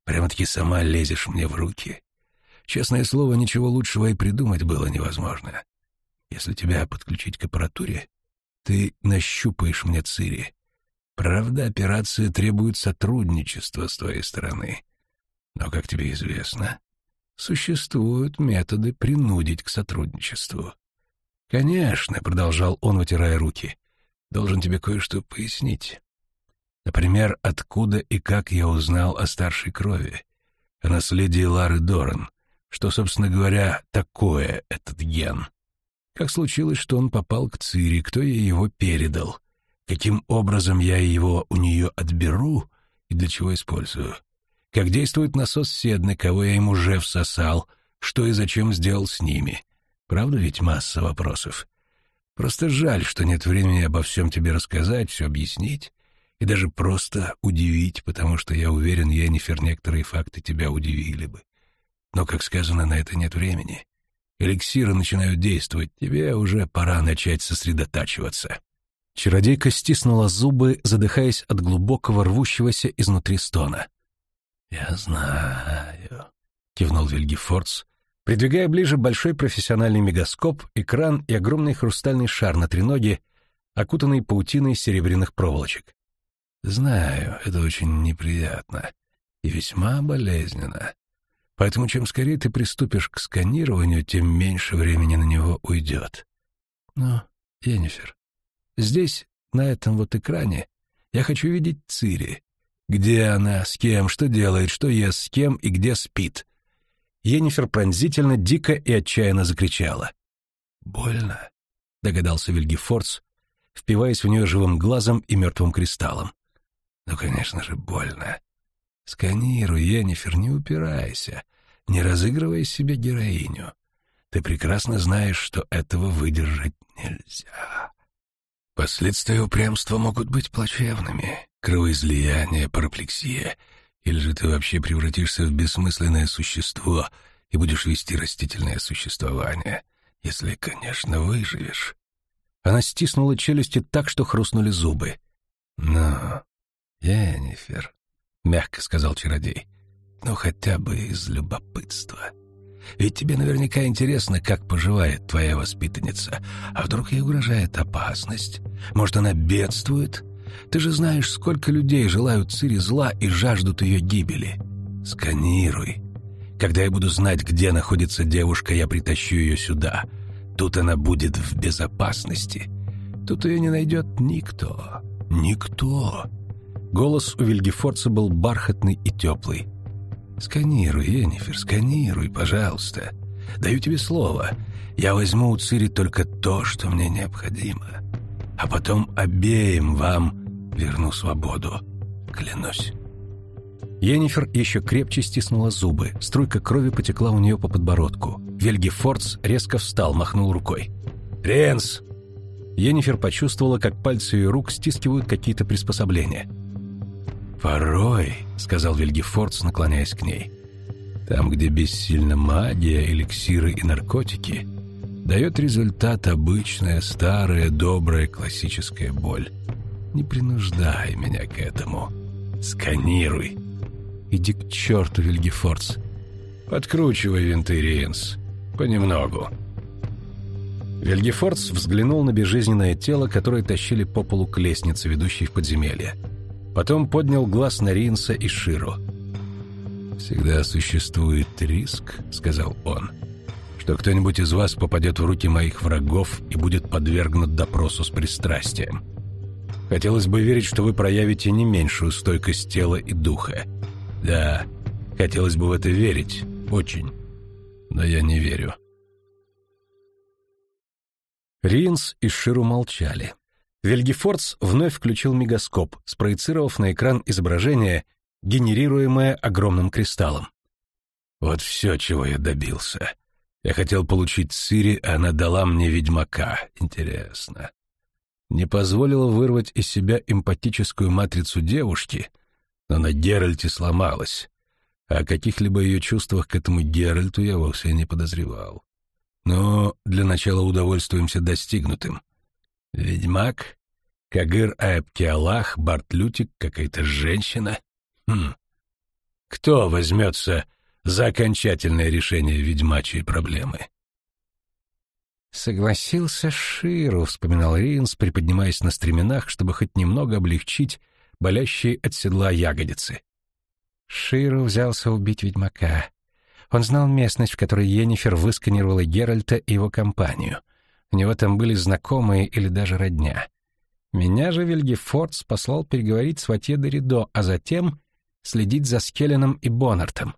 прямо-таки сама лезешь мне в руки, честное слово, ничего лучшего и придумать было невозможно. Если тебя подключить к аппаратуре, ты нащупаешь мне Цири. Правда, операция требует сотрудничества с твоей стороны. Но, как тебе известно, существуют методы принудить к сотрудничеству. «Конечно», — продолжал он, вытирая руки, — «должен тебе кое-что пояснить. Например, откуда и как я узнал о старшей крови, о наследии Лары Доран, что, собственно говоря, такое этот ген. Как случилось, что он попал к Цири, кто ей его передал, каким образом я его у нее отберу и для чего использую. Как действует насос Седны, кого я им уже всосал, что и зачем сделал с ними. Правда ведь масса вопросов? Просто жаль, что нет времени обо всем тебе рассказать, все объяснить и даже просто удивить, потому что я уверен, Йеннифер, некоторые факты тебя удивили бы. Но, как сказано, на это нет времени. Эликсиры начинают действовать, тебе уже пора начать сосредотачиваться. Чародейка стиснула зубы, задыхаясь от глубокого рвущегося изнутри стона. «Я знаю», — кивнул Вильгефордс, Придвигая ближе большой профессиональный мегаскоп, экран и огромный хрустальный шар на треноге, окутанный паутиной серебряных проволочек. Знаю, это очень неприятно и весьма болезненно. Поэтому чем скорее ты приступишь к сканированию, тем меньше времени на него уйдет. Но, Енифер, здесь, на этом вот экране, я хочу видеть Цири. Где она, с кем, что делает, что ест, с кем и где спит. Енифер пронзительно, дико и отчаянно закричала. «Больно», — догадался Вильгефордс, впиваясь в нее живым глазом и мертвым кристаллом. «Ну, конечно же, больно. Сканируй, Енифер, не упирайся, не разыгрывай себе героиню. Ты прекрасно знаешь, что этого выдержать нельзя. Последствия упрямства могут быть плачевными. Кровоизлияние, параплексия — или же ты вообще превратишься в бессмысленное существо и будешь вести растительное существование, если, конечно, выживешь. Она стиснула челюсти так, что хрустнули зубы. «Но, Енифер», — мягко сказал чародей, — «ну хотя бы из любопытства. Ведь тебе наверняка интересно, как поживает твоя воспитанница. А вдруг ей угрожает опасность? Может, она бедствует? Ты же знаешь, сколько людей желают Цири зла и жаждут ее гибели. Сканируй. Когда я буду знать, где находится девушка, я притащу ее сюда. Тут она будет в безопасности. Тут ее не найдет никто. Никто. Голос у Вильгефорца был бархатный и теплый. «Сканируй, Енифер, сканируй, пожалуйста. Даю тебе слово. Я возьму у Цири только то, что мне необходимо. А потом обеим вам верну свободу. Клянусь». Енифер еще крепче стиснула зубы, струйка крови потекла у нее по подбородку. Вельги Фордс резко встал, махнул рукой. «Ренс!» Енифер почувствовала, как пальцы ее рук стискивают какие-то приспособления. «Порой», — сказал Вельги Фордс, наклоняясь к ней, «там, где бессильна магия, эликсиры и наркотики, дает результат обычная, старая, добрая, классическая боль. Не принуждай меня к этому. Сканируй». «Иди к черту, Вильгефордс!» «Подкручивай винты, Риенс. Понемногу». Вильгефордс взглянул на безжизненное тело, которое тащили по полу к лестнице, ведущей в подземелье. Потом поднял глаз на Ринса и Ширу. «Всегда существует риск», — сказал он, «что кто-нибудь из вас попадет в руки моих врагов и будет подвергнут допросу с пристрастием. Хотелось бы верить, что вы проявите не меньшую стойкость тела и духа. Да, хотелось бы в это верить, очень. Но я не верю. Ринс и Ширу молчали. Вельгефордс вновь включил мегаскоп, спроецировав на экран изображение, генерируемое огромным кристаллом. «Вот все, чего я добился. Я хотел получить Цири, а она дала мне ведьмака. Интересно. Не позволила вырвать из себя эмпатическую матрицу девушки — но на Геральте сломалась. О каких-либо ее чувствах к этому Геральту я вовсе не подозревал. Но для начала удовольствуемся достигнутым. Ведьмак, Кагыр Аэбкиалах, Бартлютик, какая-то женщина. Хм. Кто возьмется за окончательное решение ведьмачьей проблемы? «Согласился Ширу», — вспоминал Ринс, приподнимаясь на стременах, чтобы хоть немного облегчить болящие от седла ягодицы. Ширу взялся убить ведьмака. Он знал местность, в которой Йеннифер высканировала Геральта и его компанию. У него там были знакомые или даже родня. Меня же Вильгефордс послал переговорить с Ватье Доридо, а затем следить за Скелленом и Боннартом.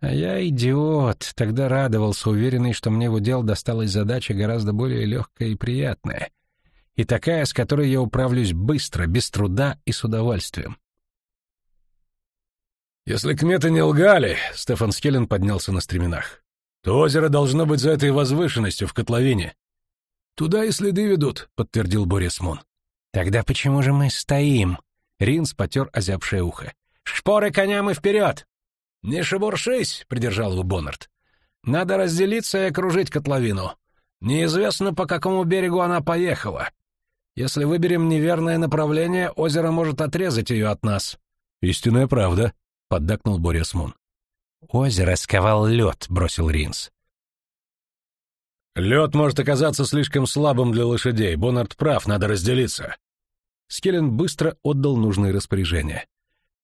А я идиот, тогда радовался, уверенный, что мне в удел досталась задача гораздо более легкая и приятная — и такая, с которой я управлюсь быстро, без труда и с удовольствием. «Если кметы не лгали», — Стефан Скеллен поднялся на стременах, «то озеро должно быть за этой возвышенностью в котловине». «Туда и следы ведут», — подтвердил Борис Мун. «Тогда почему же мы стоим?» Ринс потер озябшее ухо. «Шпоры коням и вперед!» «Не шебуршись», — придержал его Боннард. «Надо разделиться и окружить котловину. Неизвестно, по какому берегу она поехала. Если выберем неверное направление, озеро может отрезать ее от нас». «Истинная правда», — поддакнул Борис Мун. «Озеро сковал лед», — бросил Ринс. «Лед может оказаться слишком слабым для лошадей. Боннард прав, надо разделиться». Скеллен быстро отдал нужные распоряжения.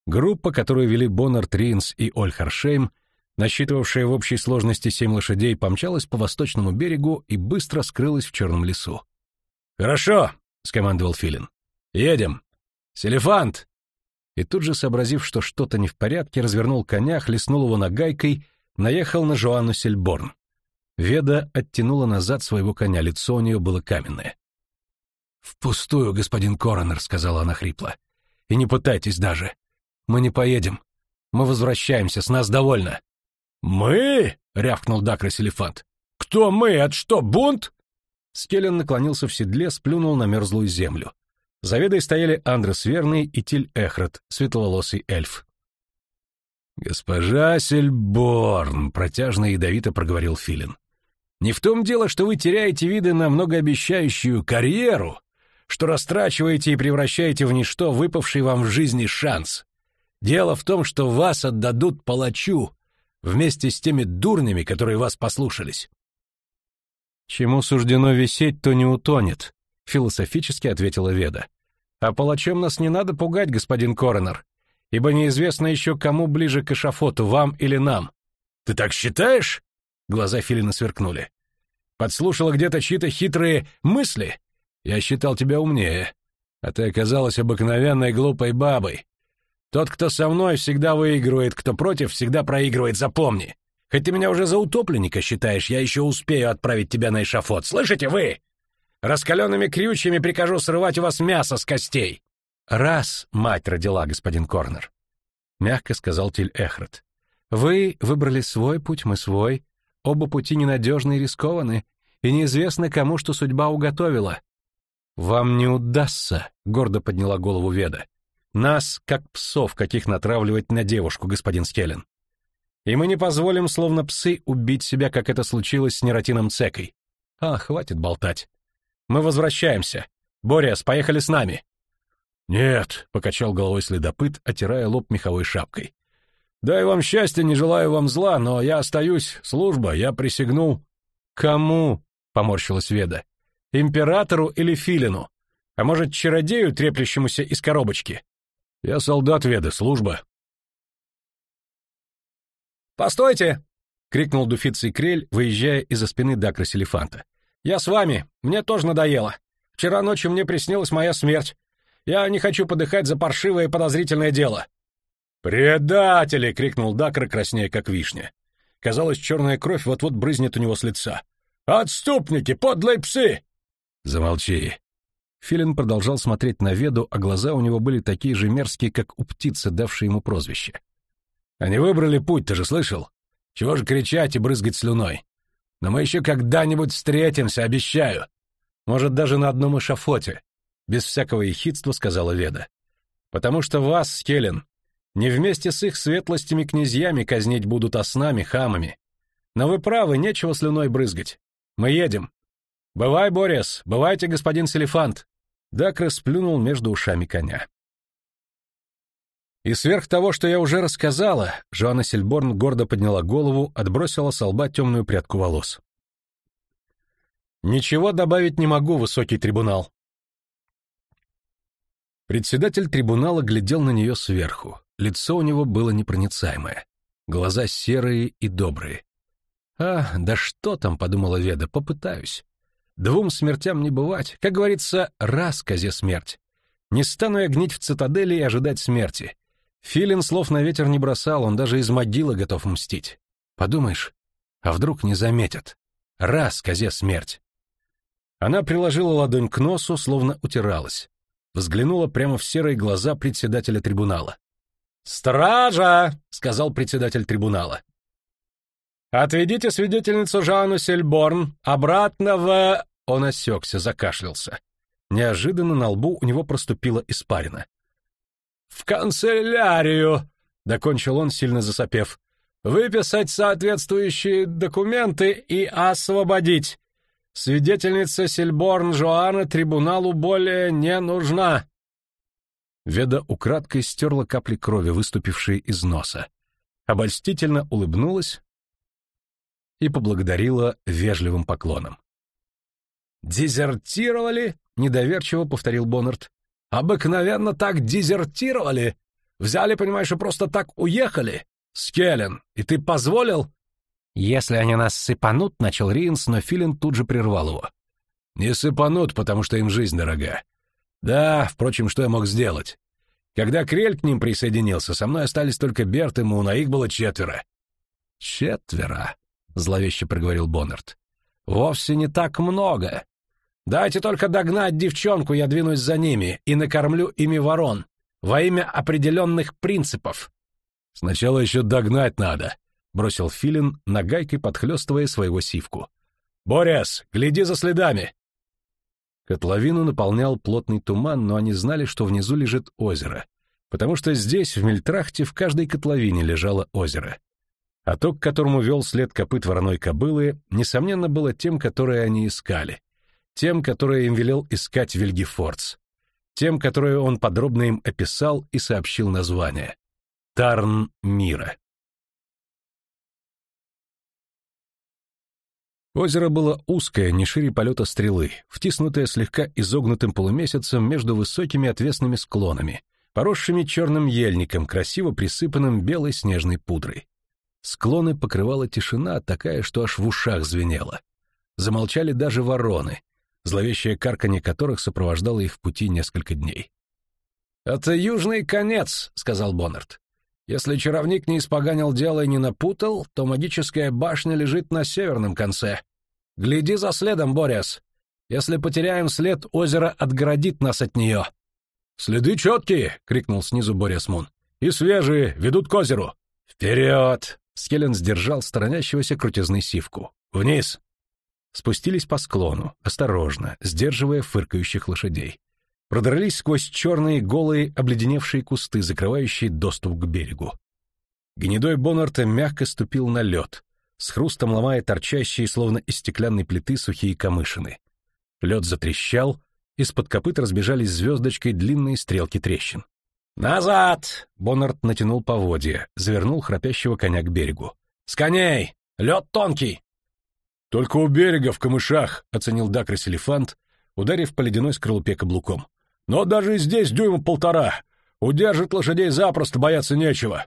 Группа, которую вели Боннард, Ринс и Ольхаршейм, насчитывавшая в общей сложности семь лошадей, помчалась по восточному берегу и быстро скрылась в черном лесу. «Хорошо!» — скомандовал Филин. «Едем! Селефант!» И тут же, сообразив, что что-то не в порядке, развернул коня, хлестнул его нагайкой, наехал на Жоанну Сельборн. Веда оттянула назад своего коня, лицо у нее было каменное. «Впустую, господин Коронер», — сказала она хрипло. «И не пытайтесь даже. Мы не поедем. Мы возвращаемся, с нас довольно». «Мы?» — рявкнул Дакрос Элефант. «Кто мы? От что, бунт?» Скеллен наклонился в седле, сплюнул на мерзлую землю. За ведой стояли Андрес Верный и Тиль Эхрот, светловолосый эльф. «Госпожа Сельборн», — протяжно и ядовито проговорил Филин, — «не в том дело, что вы теряете виды на многообещающую карьеру, что растрачиваете и превращаете в ничто выпавший вам в жизни шанс. Дело в том, что вас отдадут палачу вместе с теми дурнями, которые вас послушались. «Чему суждено висеть, то не утонет», — философически ответила Веда. А палачом нас не надо пугать, господин коронер, ибо неизвестно еще, кому ближе к эшафоту, вам или нам. Ты так считаешь? Глаза Филина сверкнули. Подслушала где-то чьи-то хитрые мысли? Я считал тебя умнее, а ты оказалась обыкновенной глупой бабой. Тот, кто со мной, всегда выигрывает, кто против, всегда проигрывает, запомни. Хоть ты меня уже за утопленника считаешь, я еще успею отправить тебя на эшафот. Слышите вы? Раскаленными крючьями прикажу срывать у вас мясо с костей. Раз мать родила, господин Корнер, мягко сказал Тиль Эхрот. Вы выбрали свой путь, мы свой. Оба пути ненадежны и рискованы, и неизвестно, кому что судьба уготовила. Вам не удастся, гордо подняла голову Веда. Нас, как псов, каких натравливать на девушку, господин Скеллен. И мы не позволим, словно псы, убить себя, как это случилось с Нератином Цекой. А, хватит болтать. Мы возвращаемся. Бориас, поехали с нами. Нет, покачал головой следопыт, отирая лоб меховой шапкой. Дай вам счастья, не желаю вам зла, но я остаюсь, служба, я присягну. Кому? поморщилась Веда. Императору или Филину? А может, чародею, треплющемуся из коробочки? Я солдат Веды, служба. Постойте, крикнул Дуфиций Крель, выезжая из-за спины Дакра Селефанта. Я с вами. Мне тоже надоело. Вчера ночью мне приснилась моя смерть. Я не хочу подыхать за паршивое и подозрительное дело. «Предатели!» — крикнул Дакр, краснея как вишня. Казалось, черная кровь вот-вот брызнет у него с лица. «Отступники! Подлые псы!» «Замолчи!» Филин продолжал смотреть на Веду, а глаза у него были такие же мерзкие, как у птицы, давшей ему прозвище. «Они выбрали путь, ты же слышал? Чего же кричать и брызгать слюной? Но мы еще когда-нибудь встретимся, обещаю. Может, даже на одном эшафоте, без всякого ехидства сказала Веда. Потому что вас, Скелен, не вместе с их светлостями князьями казнить будут, а с нами, хамами. Но вы правы, нечего слюной брызгать. Мы едем. Бывай, Борис, бывайте, господин Селефант. Дакрес сплюнул между ушами коня. И сверх того, что я уже рассказала, Жоанна Сельборн гордо подняла голову, отбросила с лба темную прядку волос. Ничего добавить не могу, высокий трибунал. Председатель трибунала глядел на нее сверху. Лицо у него было непроницаемое, глаза серые и добрые. А, да что там, подумала Веда, попытаюсь. Двум смертям не бывать, как говорится, раз козе смерть. Не стану я гнить в цитадели и ожидать смерти. Филин слов на ветер не бросал, он даже из могилы готов мстить. Подумаешь, а вдруг не заметят? Раз, козе смерть. Она приложила ладонь к носу, словно утиралась. Взглянула прямо в серые глаза председателя трибунала. «Стража!» — сказал председатель трибунала. «Отведите свидетельницу Жанну Сельборн обратно в...» Он осекся, закашлялся. Неожиданно на лбу у него проступила испарина. «В канцелярию!» — докончил он, сильно засопев. «Выписать соответствующие документы и освободить. Свидетельница Сельборн Жоанна трибуналу более не нужна». Веда украдкой стерла капли крови, выступившие из носа. Обольстительно улыбнулась и поблагодарила вежливым поклоном. «Дезертировали?» — недоверчиво повторил Боннард. Обыкновенно так дезертировали. Взяли, понимаешь, и просто так уехали. Скеллен, и ты позволил? Если они нас сыпанут, начал Ринс, но Филин тут же прервал его. Не сыпанут, потому что им жизнь дорога. Да, впрочем, что я мог сделать? Когда Крель к ним присоединился, со мной остались только Берт и Мун, а их было четверо. Четверо, зловеще проговорил Боннард. Вовсе не так много. Дайте только догнать девчонку, я двинусь за ними и накормлю ими ворон во имя определенных принципов. Сначала еще догнать надо, бросил Филин, нагайкой подхлестывая своего сивку. Борис, гляди за следами. Котловину наполнял плотный туман, но они знали, что внизу лежит озеро, потому что здесь, в Мельтрахте, в каждой котловине лежало озеро. А то, к которому вел след копыт вороной кобылы, несомненно, было тем, которое они искали тем, которое им велел искать Вильгефордс, тем, которое он подробно им описал и сообщил название — Тарн мира. Озеро было узкое, не шире полета стрелы, втиснутое слегка изогнутым полумесяцем между высокими отвесными склонами, поросшими черным ельником, красиво присыпанным белой снежной пудрой. Склоны покрывала тишина, такая, что аж в ушах звенело. Замолчали даже вороны, зловещее карканье которых сопровождало их в пути несколько дней. «Это южный конец», — сказал Боннард. «Если чаровник не испоганил дело и не напутал, то магическая башня лежит на северном конце. Гляди за следом, Бориас. Если потеряем след, озеро отгородит нас от нее». «Следы четкие!» — крикнул снизу Бориас Мун. «И свежие, ведут к озеру!» «Вперед!» — Скеллен сдержал сторонящегося крутизны сивку. «Вниз!» Спустились по склону, осторожно, сдерживая фыркающих лошадей продрались сквозь черные голые обледеневшие кусты, закрывающие доступ к берегу. Гнедой Боннарта мягко ступил на лед, с хрустом ломая торчащие, словно из стеклянной плиты, сухие камышины. Лед затрещал, из-под копыт разбежались звездочкой длинные стрелки трещин. «Назад!» — Боннарт натянул поводья, завернул храпящего коня к берегу. «С коней! Лед тонкий!» «Только у берега в камышах!» — оценил Дакрис Элефант, ударив по ледяной скорлупе каблуком. Но даже здесь дюйма полтора. Удержит лошадей запросто, бояться нечего.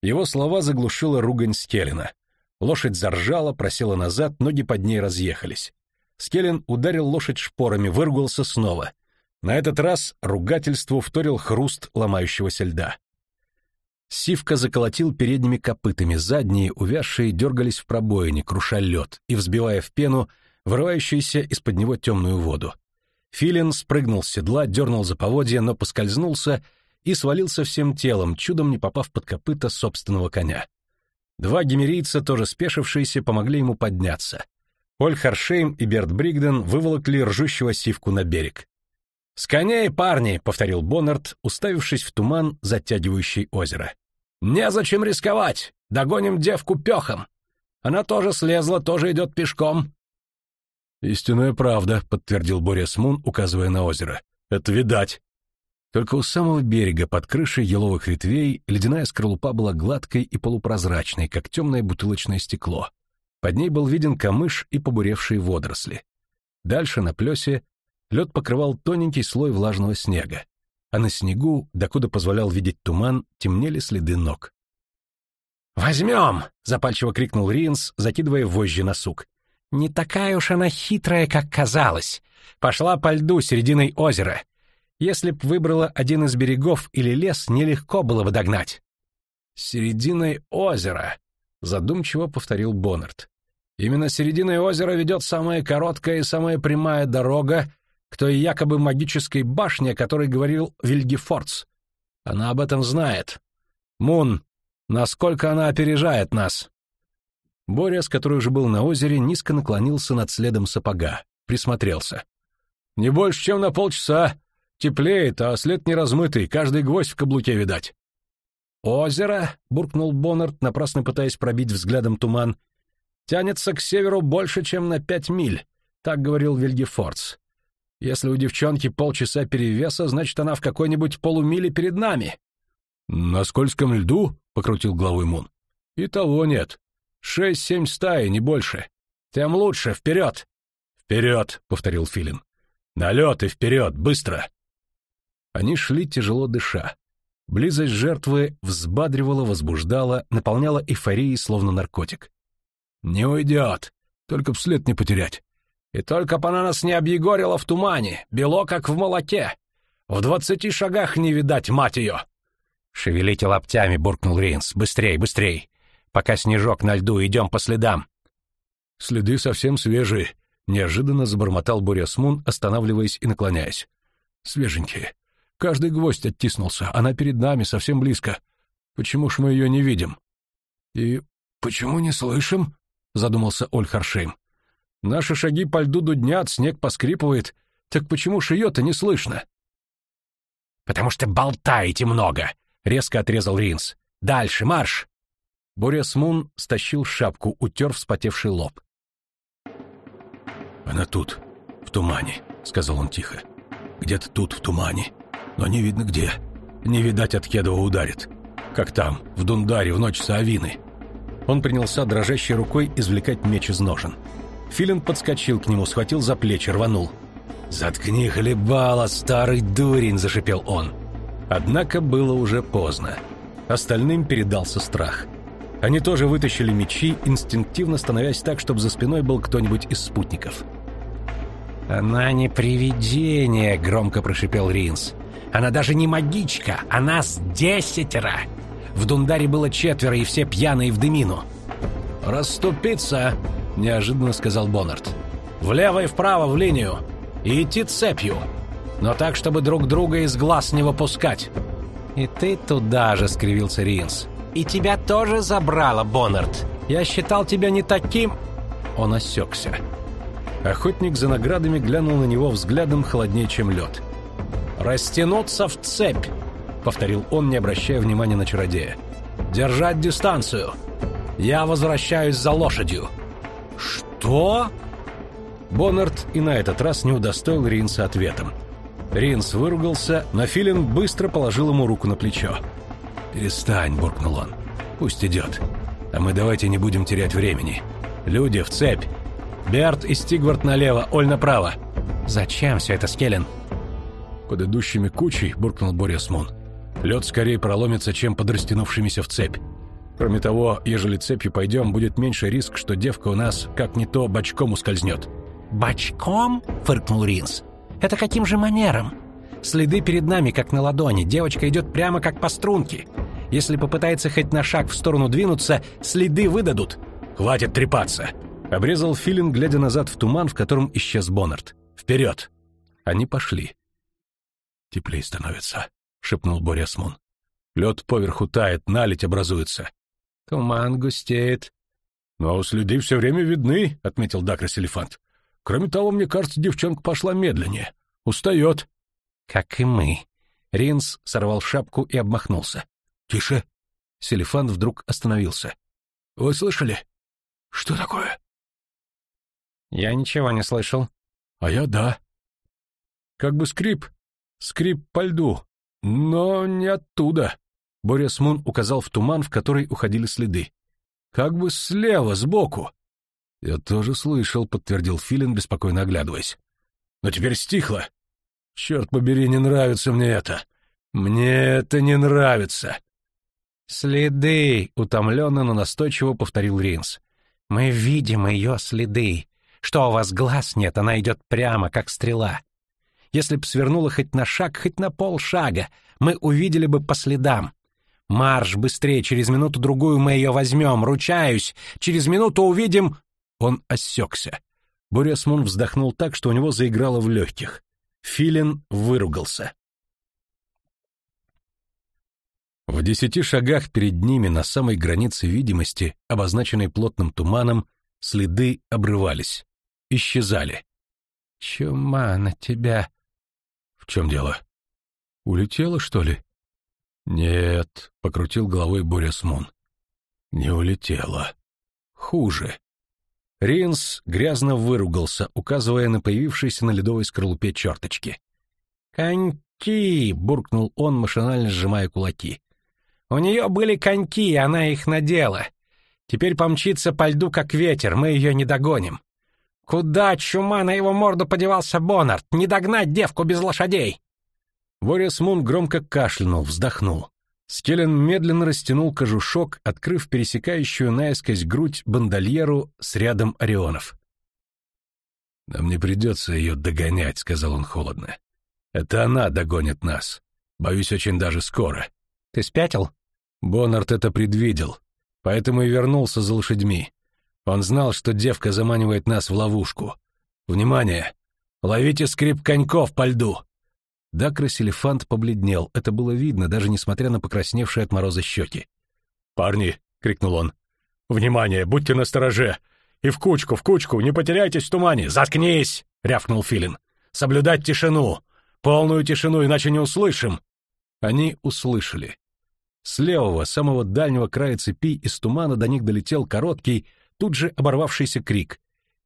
Его слова заглушила ругань Скеллина. Лошадь заржала, просела назад, ноги под ней разъехались. Скеллин ударил лошадь шпорами, выругался снова. На этот раз ругательству вторил хруст ломающегося льда. Сивка заколотил передними копытами, задние, увязшие, дергались в пробоине, круша лед и взбивая в пену вырывающуюся из-под него темную воду. Филин спрыгнул с седла, дернул за поводья, но поскользнулся и свалился всем телом, чудом не попав под копыта собственного коня. Два гемерийца, тоже спешившиеся, помогли ему подняться. Оль Харшейм и Берт Бригден выволокли ржущего сивку на берег. «С коней, парни!» — повторил Боннард, уставившись в туман, затягивающий озеро. «Незачем рисковать! Догоним девку пехом! Она тоже слезла, тоже идет пешком. «Истинная правда», — подтвердил Борис Мун, указывая на озеро. «Это видать». Только у самого берега, под крышей еловых ветвей, ледяная скорлупа была гладкой и полупрозрачной, как темное бутылочное стекло. Под ней был виден камыш и побуревшие водоросли. Дальше, на плесе, лед покрывал тоненький слой влажного снега, а на снегу, докуда позволял видеть туман, темнели следы ног. «Возьмем!» — запальчиво крикнул Ринс, закидывая вожжи на сук. Не такая уж она хитрая, как казалось. Пошла по льду серединой озера. Если б выбрала один из берегов или лес, нелегко было бы догнать. «Серединой озера», — задумчиво повторил Боннард. «Именно серединой озера ведет самая короткая и самая прямая дорога к той якобы магической башне, о которой говорил Вильгефордс. Она об этом знает. Мун, насколько она опережает нас?» Борис, который уже был на озере, низко наклонился над следом сапога, присмотрелся. «Не больше, чем на полчаса. Теплеет, а след не размытый, каждый гвоздь в каблуке видать». «Озеро», — буркнул Боннард, напрасно пытаясь пробить взглядом туман, — «тянется к северу больше, чем на пять миль», — так говорил Вильгефордс. «Если у девчонки полчаса перевеса, значит, она в какой-нибудь полумиле перед нами». «На скользком льду?» — покрутил головой Мун. «И того нет. Шесть-семь стаи, не больше. Тем лучше, вперед!» «Вперед!» — повторил Филин. «На лед и вперед, быстро!» Они шли, тяжело дыша. Близость жертвы взбадривала, возбуждала, наполняла эйфорией, словно наркотик. «Не уйдет! Только вслед не потерять!» «И только бы она нас не объегорила в тумане, бело, как в молоке! В двадцати шагах не видать, мать ее!» «Шевелите лаптями!» — буркнул Рейнс. «Быстрей, быстрей! Пока снежок на льду, идем по следам. Следы совсем свежие, неожиданно забормотал Бурясмун, останавливаясь и наклоняясь. Свеженькие. Каждый гвоздь оттиснулся, она перед нами, совсем близко. Почему ж мы ее не видим? И почему не слышим? задумался Ольхаршейм. Наши шаги по льду дуднят, снег поскрипывает. Так почему ж ее-то не слышно? Потому что болтаете много, резко отрезал Ринс. Дальше марш. Борис Мун стащил шапку, утер вспотевший лоб. «Она тут, в тумане», — сказал он тихо. «Где-то тут, в тумане. Но не видно где. Не видать, от Кедова ударит. Как там, в Дундаре, в ночь Саавины. Он принялся дрожащей рукой извлекать меч из ножен. Филин подскочил к нему, схватил за плечи, рванул. «Заткни хлебало, старый дурень!» – зашипел он. Однако было уже поздно. Остальным передался страх. Они тоже вытащили мечи, инстинктивно становясь так, чтобы за спиной был кто-нибудь из спутников. «Она не привидение», — громко прошипел Ринс. «Она даже не магичка, а нас десятеро!» В Дундаре было четверо, и все пьяные в дымину. «Расступиться!» — неожиданно сказал Боннард. «Влево и вправо в линию. И идти цепью. Но так, чтобы друг друга из глаз не выпускать». «И ты туда же!» — скривился Ринс. «И тебя тоже забрало, Боннард. Я считал тебя не таким...» Он осекся. Охотник за наградами глянул на него взглядом холоднее, чем лед. «Растянуться в цепь!» — повторил он, не обращая внимания на чародея. «Держать дистанцию! Я возвращаюсь за лошадью!» «Что?» Боннард и на этот раз не удостоил Ринса ответом. Ринс выругался, но Филин быстро положил ему руку на плечо. «Перестань», — буркнул он. «Пусть идет. А мы давайте не будем терять времени. Люди в цепь. Берт и Стигвард налево, Оль направо». «Зачем все это, Скеллен?» «Под идущими кучей», — буркнул Борис Мун. «Лед скорее проломится, чем под растянувшимися в цепь. Кроме того, ежели цепью пойдем, будет меньше риск, что девка у нас, как не то, бочком ускользнет». «Бочком?» — фыркнул Ринс. «Это каким же манером? Следы перед нами, как на ладони. Девочка идет прямо как по струнке. Если попытается хоть на шаг в сторону двинуться, следы выдадут». «Хватит трепаться!» — обрезал Филин, глядя назад в туман, в котором исчез Боннард. «Вперед!» Они пошли. «Теплее становится», — шепнул Боря. «Лед поверху тает, наледь образуется». «Туман густеет». «Но следы все время видны», — отметил Дакрос Элефант. «Кроме того, мне кажется, девчонка пошла медленнее. Устает». «Как и мы». Ринс сорвал шапку и обмахнулся. «Тише». Селефант вдруг остановился. «Вы слышали? Что такое?» «Я ничего не слышал». «А я да». «Как бы скрип, скрип по льду, но не оттуда. Боря Смун указал в туман, в который уходили следы. Как бы слева, сбоку. Я тоже слышал, подтвердил Филин, беспокойно оглядываясь. Но теперь стихло. Черт побери, не нравится мне это. Мне это не нравится. Следы, утомленно, но настойчиво повторил Ринс. Мы видим ее следы. Что у вас глаз нет, она идет прямо, как стрела. Если б свернула хоть на шаг, хоть на полшага, мы увидели бы по следам. Марш быстрее, через минуту-другую мы ее возьмем, ручаюсь. Через минуту увидим...» Он осекся. Борисмун вздохнул так, что у него заиграло в легких. Филин выругался. В десяти шагах перед ними, на самой границе видимости, обозначенной плотным туманом, следы обрывались, исчезали. «Чума на тебя!» В чем дело? Улетела, что ли? Нет, покрутил головой Боря Смун. Не улетела. Хуже. Ринс грязно выругался, указывая на появившиеся на ледовой скорлупе черточки. «Коньки!» — буркнул он, машинально сжимая кулаки. «У нее были коньки, она их надела. Теперь помчится по льду, как ветер, мы ее не догоним. Куда, чума, на его морду подевался Боннард? Не догнать девку без лошадей!» Борис Мун громко кашлянул, вздохнул. Скеллен медленно растянул кожушок, открыв пересекающую наискось грудь бандольеру с рядом орионов. «Нам не придется ее догонять», — сказал он холодно. «Это она догонит нас. Боюсь, очень даже скоро». «Ты спятил?» Боннард это предвидел, поэтому и вернулся за лошадьми. Он знал, что девка заманивает нас в ловушку. Внимание! Ловите скрип коньков по льду!» Дакрос Элефант побледнел, это было видно, даже несмотря на покрасневшие от мороза щеки. «Парни!» — крикнул он. «Внимание! Будьте настороже! И в кучку, в кучку! Не потеряйтесь в тумане! Заткнись!» — рявкнул Филин. «Соблюдать тишину! Полную тишину, иначе не услышим!» Они услышали. С левого, самого дальнего края цепи из тумана до них долетел короткий, тут же оборвавшийся крик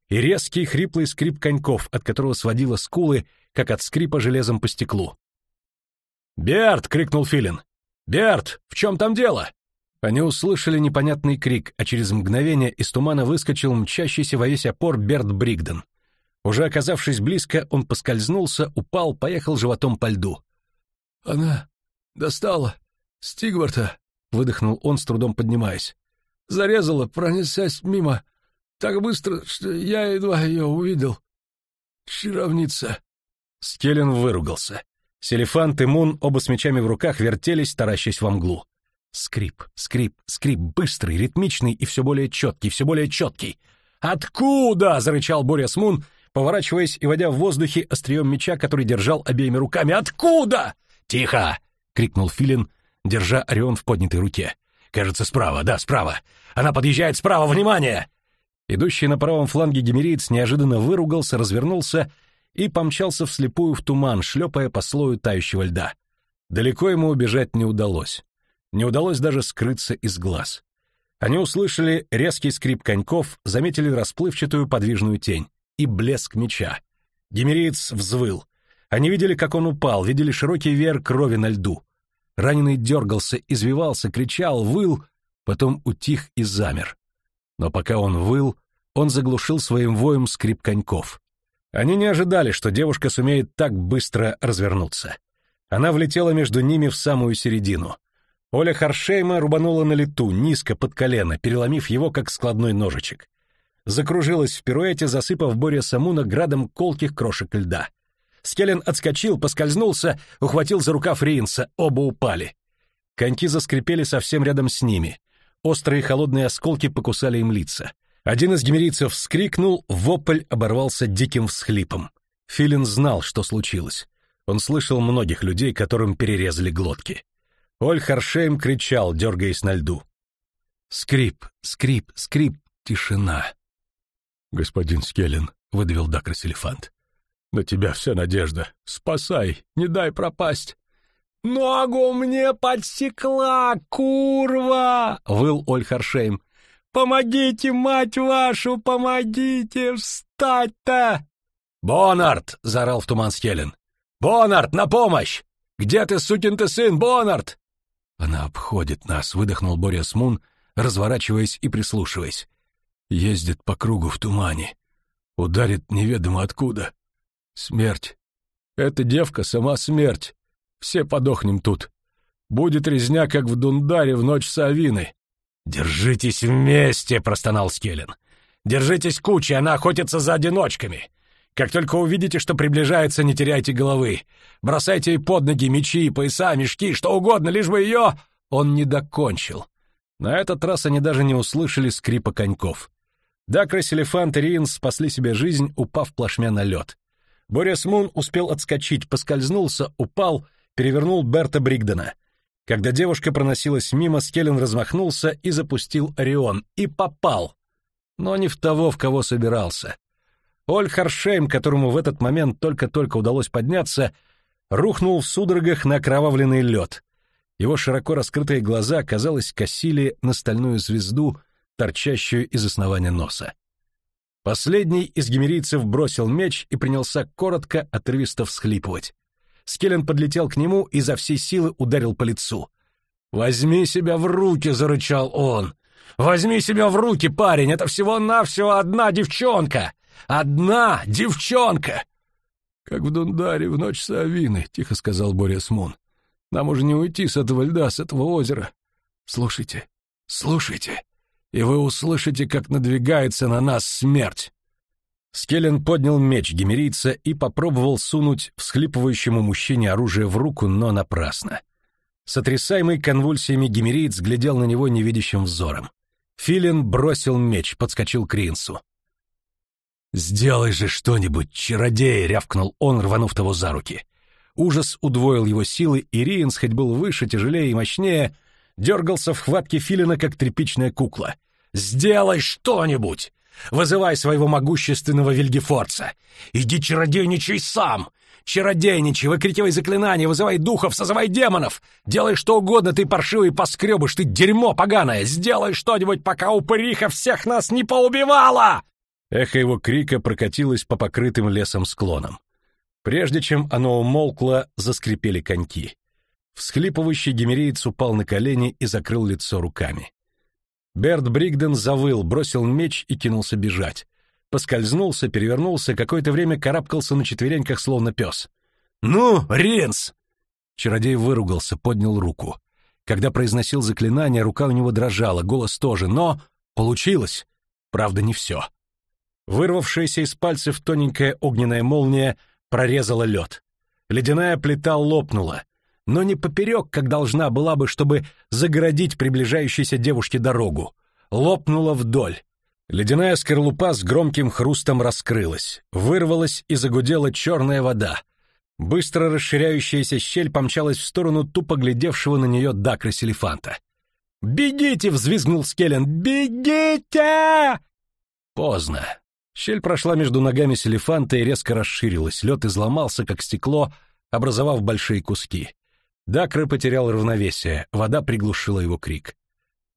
и резкий хриплый скрип коньков, от которого сводило скулы, как от скрипа железом по стеклу. «Берт!» — крикнул Филин. «Берт, в чем там дело?» Они услышали непонятный крик, а через мгновение из тумана выскочил мчащийся во весь опор Берт Бригден. Уже оказавшись близко, он поскользнулся, упал, поехал животом по льду. «Она достала Стигварта», — выдохнул он, с трудом поднимаясь. «Зарезала, пронесясь мимо, так быстро, что я едва ее увидел. Чаровница». Скеллен выругался. Селефант и Мун, оба с мечами в руках, вертелись, таращась во мглу. Скрип, скрип, скрип, быстрый, ритмичный и все более четкий, все более четкий. «Откуда?» — зарычал Боря Смун, поворачиваясь и водя в воздухе острием меча, который держал обеими руками. «Откуда?» «Тихо!» — крикнул Филин, держа Орион в поднятой руке. «Кажется, справа, да, справа. Она подъезжает справа, внимание!» Идущий на правом фланге гемериец неожиданно выругался, развернулся и помчался вслепую в туман, шлепая по слою тающего льда. Далеко ему убежать не удалось. Не удалось даже скрыться из глаз. Они услышали резкий скрип коньков, заметили расплывчатую подвижную тень и блеск меча. Гемериец взвыл. Они видели, как он упал, видели широкий веер крови на льду. Раненый дергался, извивался, кричал, выл, потом утих и замер. Но пока он выл, он заглушил своим воем скрип коньков. Они не ожидали, что девушка сумеет так быстро развернуться. Она влетела между ними в самую середину. Оля Харшейма рубанула на лету, низко, под колено, переломив его, как складной ножичек. Закружилась в пируэте, засыпав Боря Самуна градом колких крошек льда. Скеллен отскочил, поскользнулся, ухватил за рукав Ринса, оба упали. Коньки заскрипели совсем рядом с ними. Острые холодные осколки покусали им лица. Один из гемерийцев вскрикнул, вопль оборвался диким всхлипом. Филин знал, что случилось. Он слышал многих людей, которым перерезали глотки. Ольхаршейм кричал, дергаясь на льду. Скрип, скрип, скрип, тишина. «Господин Скеллен», — выдавил Дакрос Элефант, — «на тебя вся надежда. Спасай, не дай пропасть». «Ногу мне подсекла, курва!» — выл Ольхаршейм. «Помогите, мать вашу, помогите встать-то!» «Бонард!» — заорал в туман Скеллен. «Бонард, на помощь! Где ты, сукин ты сын, Бонард?» «Она обходит нас», — выдохнул Боря Смун, разворачиваясь и прислушиваясь. «Ездит по кругу в тумане. Ударит неведомо откуда. Смерть. Эта девка сама смерть. Все подохнем тут. Будет резня, как в Дундаре в ночь Савины». «Держитесь вместе», — простонал Скеллен. «Держитесь кучей, она охотится за одиночками. Как только увидите, что приближается, не теряйте головы. Бросайте ей под ноги мечи, пояса, мешки, что угодно, лишь бы ее...» Он не докончил. На этот раз они даже не услышали скрипа коньков. Дакрос, Элефант и Риен спасли себе жизнь, упав плашмя на лед. Борис Мун успел отскочить, поскользнулся, упал, перевернул Берта Бригдена. Когда девушка проносилась мимо, Скеллен размахнулся и запустил Орион. И попал. Но не в того, в кого собирался. Ольхаршейм, которому в этот момент только-только удалось подняться, рухнул в судорогах на кровавленный лед. Его широко раскрытые глаза, казалось, косили на стальную звезду, торчащую из основания носа. Последний из гемерийцев бросил меч и принялся коротко, отрывисто всхлипывать. Скеллен подлетел к нему и за всей силы ударил по лицу. «Возьми себя в руки!» — зарычал он. «Возьми себя в руки, парень! Это всего-навсего одна девчонка! Одна девчонка!» «Как в Дундаре в ночь Савины», — тихо сказал Боря Смун. «Нам уже не уйти с этого льда, с этого озера. Слушайте, слушайте, и вы услышите, как надвигается на нас смерть». Скеллен поднял меч гемерийца и попробовал сунуть всхлипывающему мужчине оружие в руку, но напрасно. Сотрясаемый конвульсиями гемериец глядел на него невидящим взором. Филин бросил меч, подскочил к Ринсу. «Сделай же что-нибудь, чародей!» — рявкнул он, рванув того за руки. Ужас удвоил его силы, и Риенс, хоть был выше, тяжелее и мощнее, дергался в хватке Филина, как тряпичная кукла. «Сделай что-нибудь! Вызывай своего могущественного Вильгефорца! Иди чародейничай сам! Чародейничай, выкрикивай заклинания, вызывай духов, созывай демонов! Делай что угодно, ты паршивый поскребыш, ты дерьмо поганое! Сделай что-нибудь, пока упыриха всех нас не поубивала!» Эхо его крика прокатилось по покрытым лесом склонам. Прежде чем оно умолкло, заскрипели коньки. Всхлипывающий гемериец упал на колени и закрыл лицо руками. Берт Бригден завыл, бросил меч и кинулся бежать. Поскользнулся, перевернулся, какое-то время карабкался на четвереньках, словно пес. «Ну, Ренс!» Чародей выругался, поднял руку. Когда произносил заклинание, рука у него дрожала, голос тоже, но получилось. Правда, не все. Вырвавшаяся из пальцев тоненькая огненная молния прорезала лед. Ледяная плита лопнула, но не поперек, как должна была бы, чтобы загородить приближающейся девушке дорогу. Лопнула вдоль. Ледяная скорлупа с громким хрустом раскрылась, вырвалась и загудела черная вода. Быстро расширяющаяся щель помчалась в сторону тупо глядевшего на нее Дакра Селефанта. «Бегите!» — взвизгнул Скеллен. «Бегите!» Поздно. Щель прошла между ногами Селефанта и резко расширилась. Лед изломался, как стекло, образовав большие куски. Дакры потерял равновесие, вода приглушила его крик.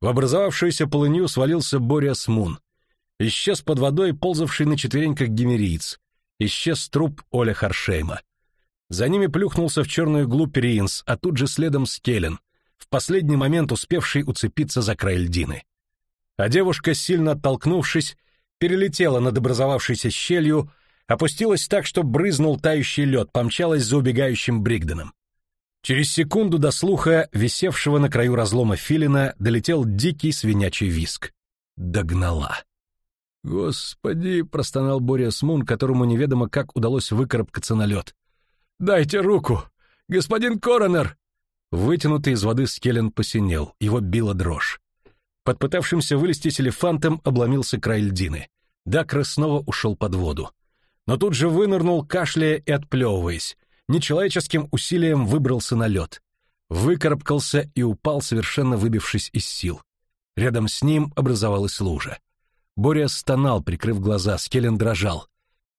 В образовавшуюся полынью свалился Бориас Мун. Исчез под водой ползавший на четвереньках гемериец. Исчез труп Оля Харшейма. За ними плюхнулся в черную глубь Риинс, а тут же следом Скелен, в последний момент успевший уцепиться за край льдины. А девушка, сильно оттолкнувшись, перелетела над образовавшейся щелью, опустилась так, что брызнул тающий лед, помчалась за убегающим Бригденом. Через секунду до слуха, висевшего на краю разлома филина, долетел дикий свинячий виск. Догнала. «Господи!» — простонал Боря Смун, которому неведомо как удалось выкарабкаться на лед. «Дайте руку! Господин Коронер!» Вытянутый из воды скелен посинел, его била дрожь. Под пытавшимся вылезти с элефантом обломился край льдины. Дакра снова ушел под воду. Но тут же вынырнул, кашляя и отплевываясь, нечеловеческим усилием выбрался на лед. Выкарабкался и упал, совершенно выбившись из сил. Рядом с ним образовалась лужа. Боря стонал, прикрыв глаза, Скелен дрожал.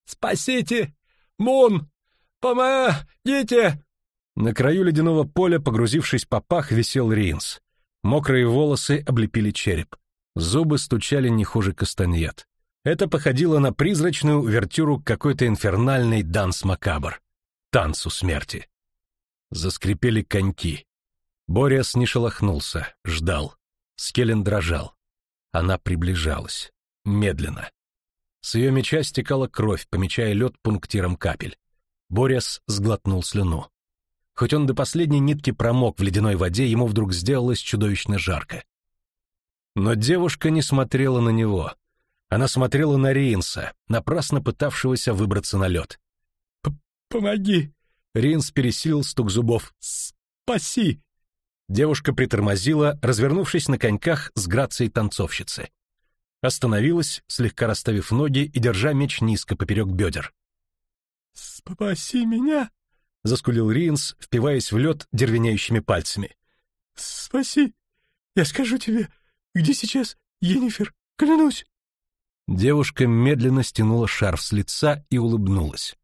«Спасите! Мун! Помогите!» На краю ледяного поля, погрузившись по пах, висел Ринс. Мокрые волосы облепили череп. Зубы стучали не хуже кастаньет. Это походило на призрачную увертюру какой-то инфернальный данс макабр танцу смерти. Заскрипели коньки. Бориас не шелохнулся, ждал. Скелен дрожал. Она приближалась. Медленно. С ее меча стекала кровь, помечая лед пунктиром капель. Бориас сглотнул слюну. Хоть он до последней нитки промок в ледяной воде, ему вдруг сделалось чудовищно жарко. Но девушка не смотрела на него. Она смотрела на Рейнса, напрасно пытавшегося выбраться на лед. Помоги!» Ринс пересилил стук зубов. «Спаси!» Девушка притормозила, развернувшись на коньках с грацией танцовщицы. Остановилась, слегка расставив ноги и держа меч низко поперек бедер. «Спаси меня!» — заскулил Ринс, впиваясь в лед дервенеющими пальцами. «Спаси! Я скажу тебе, где сейчас Енифер, клянусь!» Девушка медленно стянула шарф с лица и улыбнулась.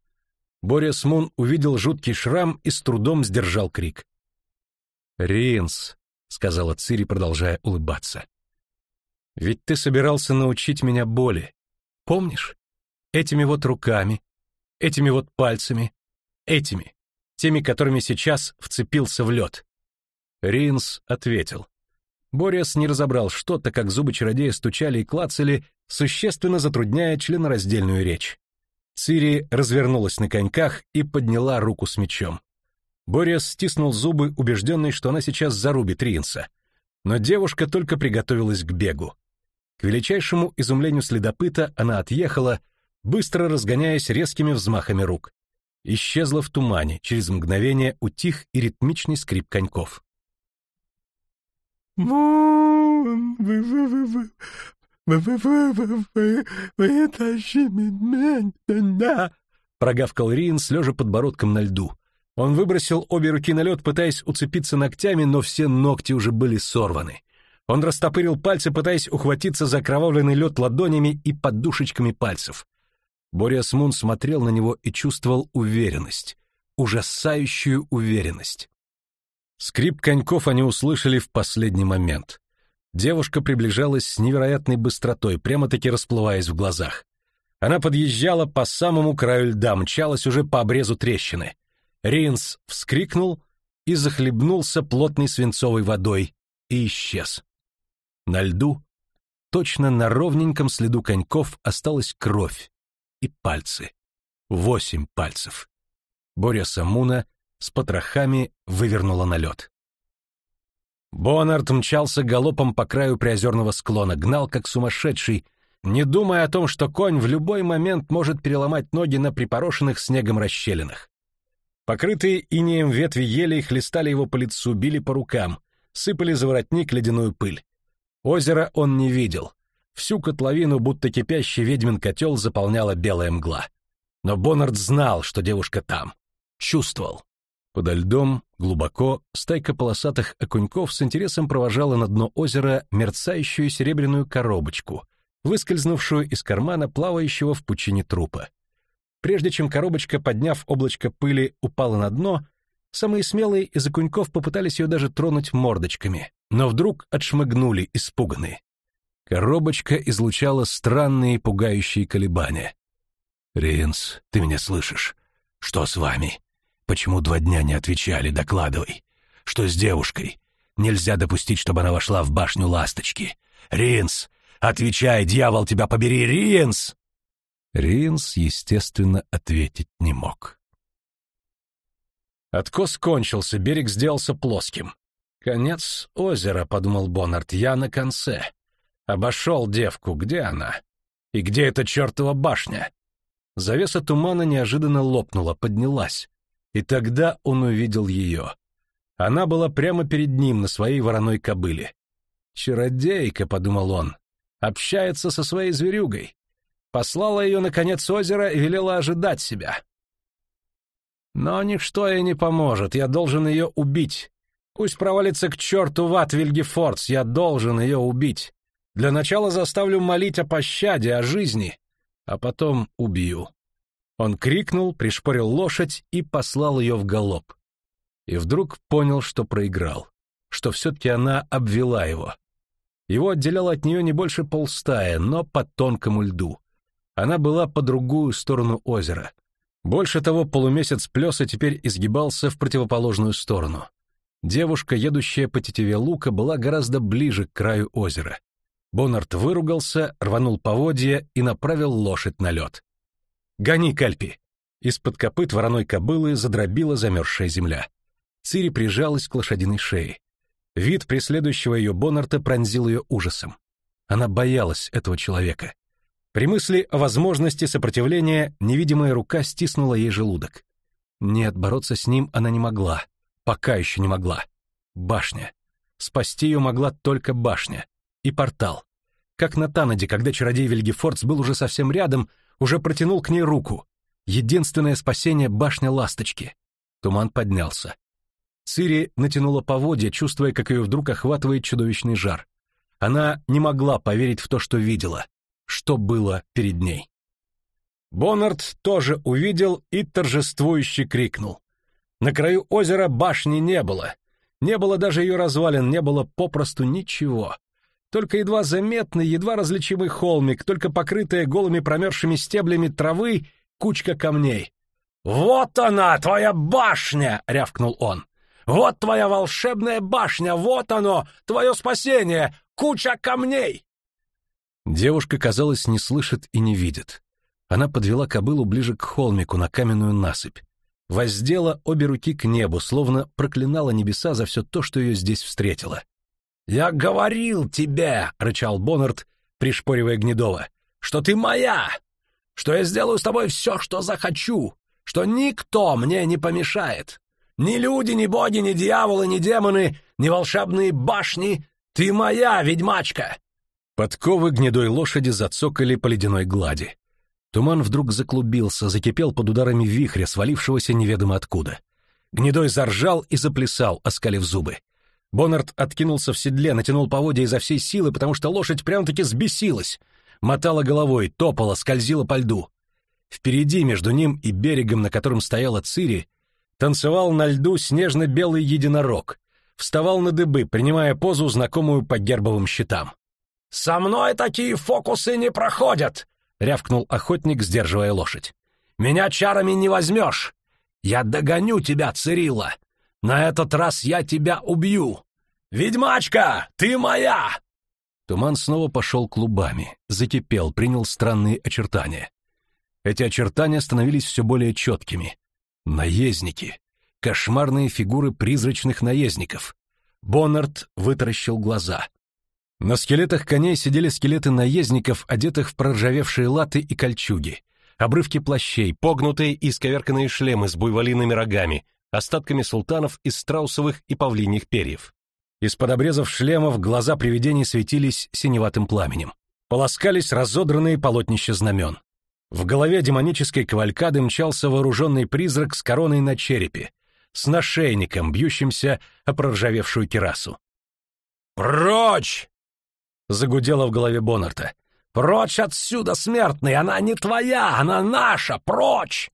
Боря Смун увидел жуткий шрам и с трудом сдержал крик. «Ринс», — сказала Цири, продолжая улыбаться, — «ведь ты собирался научить меня боли. Помнишь? Этими вот руками, этими вот пальцами, этими, теми, которыми сейчас вцепился в лед». Ринс ответил. Бориас не разобрал что-то, как зубы чародея стучали и клацали, существенно затрудняя членораздельную речь. Цири развернулась на коньках и подняла руку с мечом. Борис стиснул зубы, убежденный, что она сейчас зарубит Ринса. Но девушка только приготовилась к бегу. К величайшему изумлению следопыта она отъехала, быстро разгоняясь резкими взмахами рук. Исчезла в тумане, через мгновение утих и ритмичный скрип коньков. «Мун, вы, вы, вы, вы, «Вытащи меня!» Прогавкал Риенс, лежа подбородком на льду. Он выбросил обе руки на лед, пытаясь уцепиться ногтями, но все ногти уже были сорваны. Он растопырил пальцы, пытаясь ухватиться за окровавленный лед ладонями и подушечками пальцев. Бориас Мун смотрел на него и чувствовал уверенность, ужасающую уверенность. Скрип коньков они услышали в последний момент. Девушка приближалась с невероятной быстротой, прямо-таки расплываясь в глазах. Она подъезжала по самому краю льда, мчалась уже по обрезу трещины. Ринс вскрикнул и захлебнулся плотной свинцовой водой и исчез. На льду, точно на ровненьком следу коньков, осталась кровь и пальцы. Восемь пальцев. Боря Самуна с потрохами вывернула на лед. Бонард мчался галопом по краю приозерного склона, гнал как сумасшедший, не думая о том, что конь в любой момент может переломать ноги на припорошенных снегом расщелинах. Покрытые инеем ветви ели хлестали его по лицу, били по рукам, сыпали за воротник ледяную пыль. Озеро он не видел. Всю котловину, будто кипящий ведьмин котел, заполняла белая мгла. Но Боннард знал, что девушка там. Чувствовал. Подо льдом, глубоко, стайка полосатых окуньков с интересом провожала на дно озера мерцающую серебряную коробочку, выскользнувшую из кармана плавающего в пучине трупа. Прежде чем коробочка, подняв облачко пыли, упала на дно, самые смелые из окуньков попытались ее даже тронуть мордочками, но вдруг отшмыгнули, испуганные. Коробочка излучала странные пугающие колебания. «Ринс, ты меня слышишь? Что с вами? Почему два дня не отвечали? Докладывай. Что с девушкой? Нельзя допустить, чтобы она вошла в башню ласточки. Ринс, отвечай, дьявол тебя побери, Ринс!» Ринс, естественно, ответить не мог. Откос кончился, берег сделался плоским. «Конец озера», — подумал Боннард, — «я на конце. Обошел девку, где она? И где эта чертова башня?» Завеса тумана неожиданно лопнула, поднялась. И тогда он увидел ее. Она была прямо перед ним на своей вороной кобыле. «Чародейка», — подумал он, — «общается со своей зверюгой. Послала ее на конец озера и велела ожидать себя. Но ничто ей не поможет, я должен ее убить. Пусть провалится к черту в ад Вильгефордс, я должен ее убить. Для начала заставлю молить о пощаде, о жизни, а потом убью. Он крикнул, пришпорил лошадь и послал ее в галоп. И вдруг понял, что проиграл, что все-таки она обвела его. Его отделяло от нее не больше полстая, но по тонкому льду. Она была по другую сторону озера. Больше того, полумесяц плеса теперь изгибался в противоположную сторону. Девушка, едущая по тетиве лука, была гораздо ближе к краю озера. Боннард выругался, рванул поводья и направил лошадь на лед. «Гони, Кальпи!» Из-под копыт вороной кобылы задробила замерзшая земля. Цири прижалась к лошадиной шее. Вид преследующего ее Боннарта пронзил ее ужасом. Она боялась этого человека. При мысли о возможности сопротивления невидимая рука стиснула ей желудок. Нет, бороться с ним она не могла. Пока еще не могла. Башня. Спасти ее могла только башня. И портал. Как на Танаде, когда чародей Вильгефордс был уже совсем рядом, уже протянул к ней руку. Единственное спасение — башня ласточки. Туман поднялся. Цири натянула поводья, чувствуя, как ее вдруг охватывает чудовищный жар. Она не могла поверить в то, что видела что было перед ней. Боннард тоже увидел и торжествующе крикнул. На краю озера башни не было. Не было даже ее развалин, не было попросту ничего. Только едва заметный, едва различимый холмик, только покрытая голыми промерзшими стеблями травы кучка камней. «Вот она, твоя башня!» — рявкнул он. «Вот твоя волшебная башня! Вот оно, твое спасение! Куча камней!» Девушка, казалось, не слышит и не видит. Она подвела кобылу ближе к холмику на каменную насыпь. Воздела обе руки к небу, словно проклинала небеса за все то, что ее здесь встретило. «Я говорил тебе!» — рычал Боннард, пришпоривая Гнедова. «Что ты моя! Что я сделаю с тобой все, что захочу! Что никто мне не помешает! Ни люди, ни боги, ни дьяволы, ни демоны, ни волшебные башни! Ты моя, ведьмачка! Подковы гнедой лошади зацокали по ледяной глади. Туман вдруг заклубился, закипел под ударами вихря, свалившегося неведомо откуда. Гнедой заржал и заплясал, оскалив зубы. Боннард откинулся в седле, натянул поводья изо всей силы, потому что лошадь прям-таки сбесилась. Мотала головой, топала, скользила по льду. Впереди, между ним и берегом, на котором стояла Цири, танцевал на льду снежно-белый единорог, вставал на дыбы, принимая позу, знакомую по гербовым щитам. «Со мной такие фокусы не проходят!» — рявкнул охотник, сдерживая лошадь. «Меня чарами не возьмешь! Я догоню тебя, Цирилла! На этот раз я тебя убью! Ведьмачка, ты моя!» Туман снова пошел клубами, закипел, принял странные очертания. Эти очертания становились все более четкими. Наездники. Кошмарные фигуры призрачных наездников. Боннард вытаращил глаза. На скелетах коней сидели скелеты наездников, одетых в проржавевшие латы и кольчуги, обрывки плащей, погнутые и сковерканные шлемы с буйволиными рогами, остатками султанов из страусовых и павлиньих перьев. Из-под обрезов шлемов глаза привидений светились синеватым пламенем. Полоскались разодранные полотнища знамен. В голове демонической кавалькады мчался вооруженный призрак с короной на черепе, с нашейником, бьющимся о проржавевшую террасу. «Прочь!» — загудело в голове Боннарта. «Прочь отсюда, смертный! Она не твоя, она наша! Прочь!»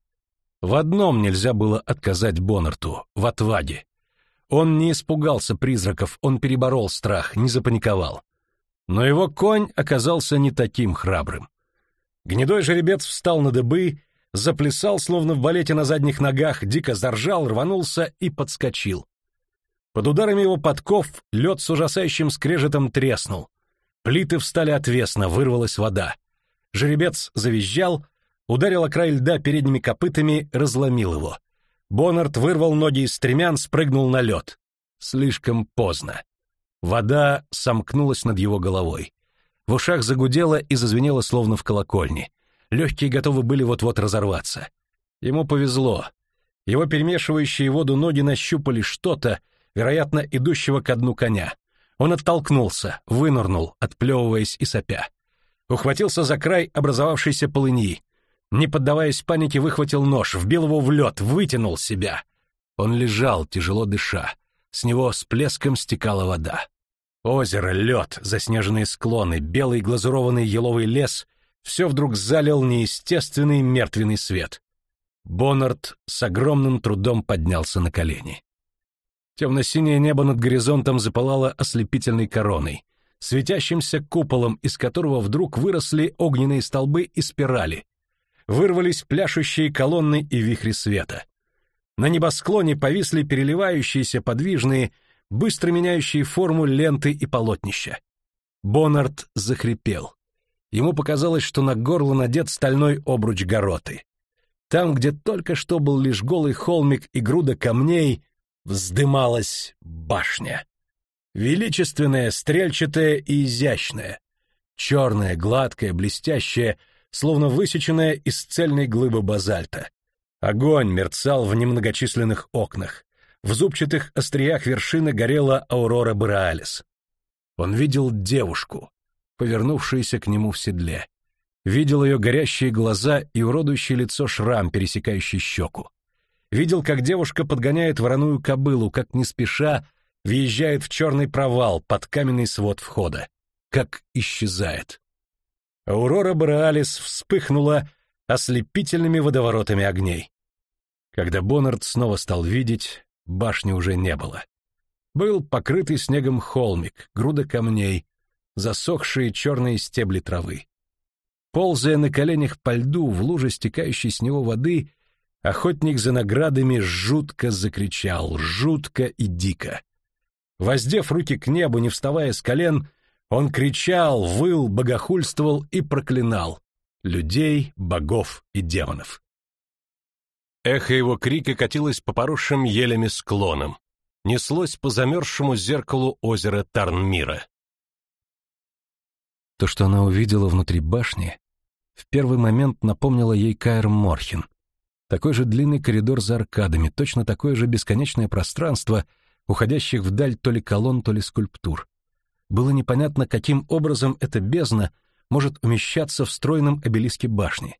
В одном нельзя было отказать Боннарту — в отваге. Он не испугался призраков, он переборол страх, не запаниковал. Но его конь оказался не таким храбрым. Гнедой жеребец встал на дыбы, заплясал, словно в балете на задних ногах, дико заржал, рванулся и подскочил. Под ударами его подков лед с ужасающим скрежетом треснул. Плиты встали отвесно, вырвалась вода. Жеребец завизжал, ударил о край льда передними копытами, разломил его. Боннард вырвал ноги из стремян, спрыгнул на лед. Слишком поздно. Вода сомкнулась над его головой. В ушах загудело и зазвенело словно в колокольне. Легкие готовы были вот-вот разорваться. Ему повезло. Его перемешивающие воду ноги нащупали что-то, вероятно, идущего ко дну коня. Он оттолкнулся, вынырнул, отплевываясь и сопя. Ухватился за край образовавшейся полыньи. Не поддаваясь панике, выхватил нож, вбил его в лед, вытянул себя. Он лежал, тяжело дыша. С него с плеском стекала вода. Озеро, лед, заснеженные склоны, белый глазурованный еловый лес — все вдруг залил неестественный мертвенный свет. Боннард с огромным трудом поднялся на колени. Темно-синее небо над горизонтом запылало ослепительной короной, светящимся куполом, из которого вдруг выросли огненные столбы и спирали. Вырвались пляшущие колонны и вихри света. На небосклоне повисли переливающиеся, подвижные, быстро меняющие форму ленты и полотнища. Боннард захрипел. Ему показалось, что на горло надет стальной обруч гороты. Там, где только что был лишь голый холмик и груда камней, вздымалась башня. Величественная, стрельчатая и изящная. Черная, гладкая, блестящая, словно высеченная из цельной глыбы базальта. Огонь мерцал в немногочисленных окнах. В зубчатых остриях вершины горела аурора Бореалис. Он видел девушку, повернувшуюся к нему в седле. Видел ее горящие глаза и уродующее лицо шрам, пересекающий щеку видел, как девушка подгоняет вороную кобылу, как не спеша въезжает в черный провал под каменный свод входа, как исчезает. Аурора Бореалис вспыхнула ослепительными водоворотами огней. Когда Боннард снова стал видеть, башни уже не было. Был покрытый снегом холмик, груда камней, засохшие черные стебли травы. Ползая на коленях по льду в луже стекающей с него воды, Охотник за наградами жутко закричал, жутко и дико. Воздев руки к небу, не вставая с колен, он кричал, выл, богохульствовал и проклинал людей, богов и демонов. Эхо его крика катилось по поросшим елями склонам, неслось по замерзшему зеркалу озера Тарнмира. То, что она увидела внутри башни, в первый момент напомнило ей Кайр Морхин — такой же длинный коридор за аркадами, точно такое же бесконечное пространство, уходящих вдаль то ли колонн, то ли скульптур. Было непонятно, каким образом эта бездна может умещаться в стройном обелиске башни.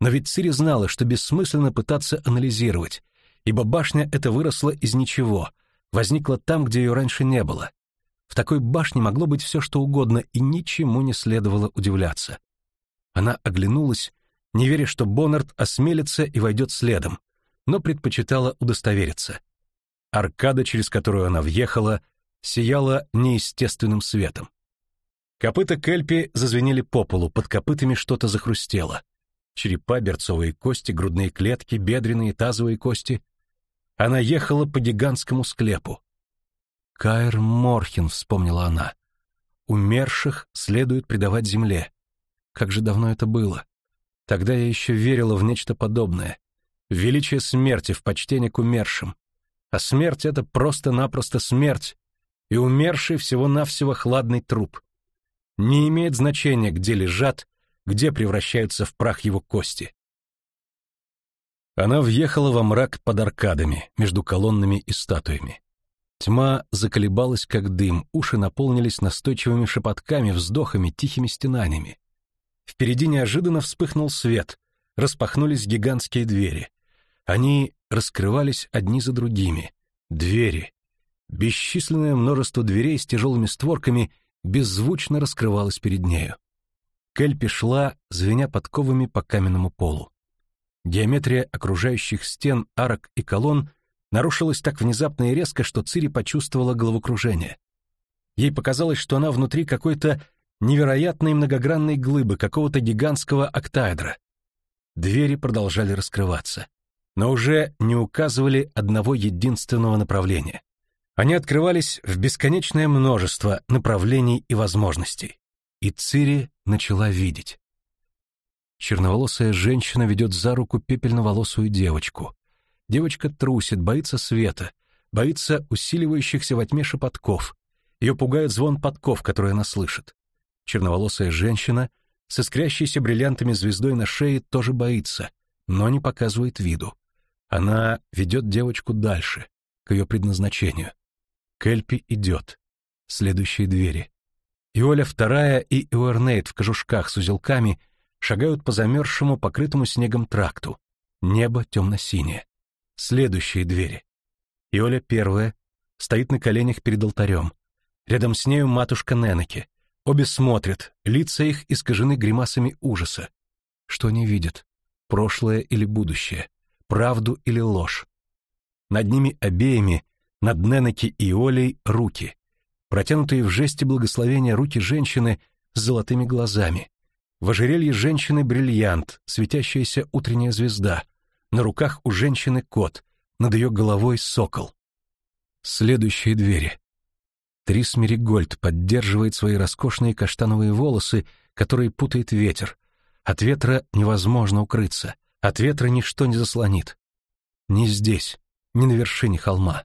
Но ведь Цири знала, что бессмысленно пытаться анализировать, ибо башня эта выросла из ничего, возникла там, где ее раньше не было. В такой башне могло быть все, что угодно, и ничему не следовало удивляться. Она оглянулась не веря, что Боннард осмелится и войдет следом, но предпочитала удостовериться. Аркада, через которую она въехала, сияла неестественным светом. Копыта Кельпи зазвенели по полу, под копытами что-то захрустело. Черепа, берцовые кости, грудные клетки, бедренные, тазовые кости. Она ехала по гигантскому склепу. Каэр Морхин, вспомнила она. Умерших следует предавать земле. Как же давно это было. Тогда я еще верила в нечто подобное. Величие смерти, в почтение к умершим. А смерть — это просто-напросто смерть, и умерший всего-навсего хладный труп. Не имеет значения, где лежат, где превращаются в прах его кости. Она въехала во мрак под аркадами, между колоннами и статуями. Тьма заколебалась, как дым, уши наполнились настойчивыми шепотками, вздохами, тихими стенаниями. Впереди неожиданно вспыхнул свет, распахнулись гигантские двери. Они раскрывались одни за другими. Двери. Бесчисленное множество дверей с тяжелыми створками беззвучно раскрывалось перед нею. Кельпи шла, звеня подковами по каменному полу. Геометрия окружающих стен, арок и колонн нарушилась так внезапно и резко, что Цири почувствовала головокружение. Ей показалось, что она внутри какой-то невероятной многогранной глыбы, какого-то гигантского октаэдра. Двери продолжали раскрываться, но уже не указывали одного единственного направления. Они открывались в бесконечное множество направлений и возможностей. И Цири начала видеть. Черноволосая женщина ведет за руку пепельноволосую девочку. Девочка трусит, боится света, боится усиливающихся во тьме шепотков. Ее пугает звон подков, который она слышит. Черноволосая женщина с искрящейся бриллиантами звездой на шее тоже боится, но не показывает виду. Она ведет девочку дальше, к ее предназначению. Кельпи идет. Следующие двери. Иоля вторая и Иорнейт в кожушках с узелками шагают по замерзшему, покрытому снегом тракту. Небо темно-синее. Следующие двери. Иоля первая стоит на коленях перед алтарем. Рядом с нею матушка Ненеки. Обе смотрят, лица их искажены гримасами ужаса. Что они видят? Прошлое или будущее? Правду или ложь? Над ними обеими над Ненеки и Олей руки, протянутые в жесте благословения руки женщины с золотыми глазами. В ожерелье женщины бриллиант, светящаяся утренняя звезда. На руках у женщины кот, над ее головой сокол. Следующие двери. Трис Меригольд поддерживает свои роскошные каштановые волосы, которые путает ветер. От ветра невозможно укрыться, от ветра ничто не заслонит. Не здесь, не на вершине холма.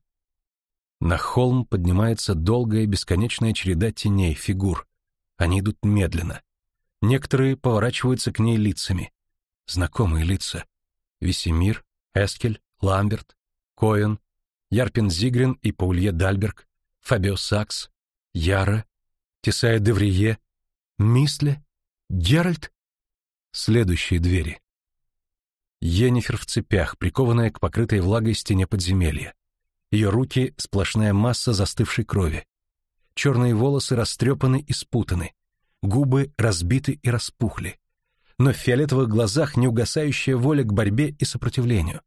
На холм поднимается долгая бесконечная череда теней, фигур. Они идут медленно. Некоторые поворачиваются к ней лицами. Знакомые лица. Весемир, Эскель, Ламберт, Коэн, Ярпин Зигрин и Паулье Дальберг, Фабио Сакс, Яра, Тесая Деврие, Мисле, Геральт. Следующие двери. Енифер в цепях, прикованная к покрытой влагой стене подземелья. Ее руки — сплошная масса застывшей крови. Черные волосы растрепаны и спутаны. Губы разбиты и распухли. Но в фиолетовых глазах неугасающая воля к борьбе и сопротивлению.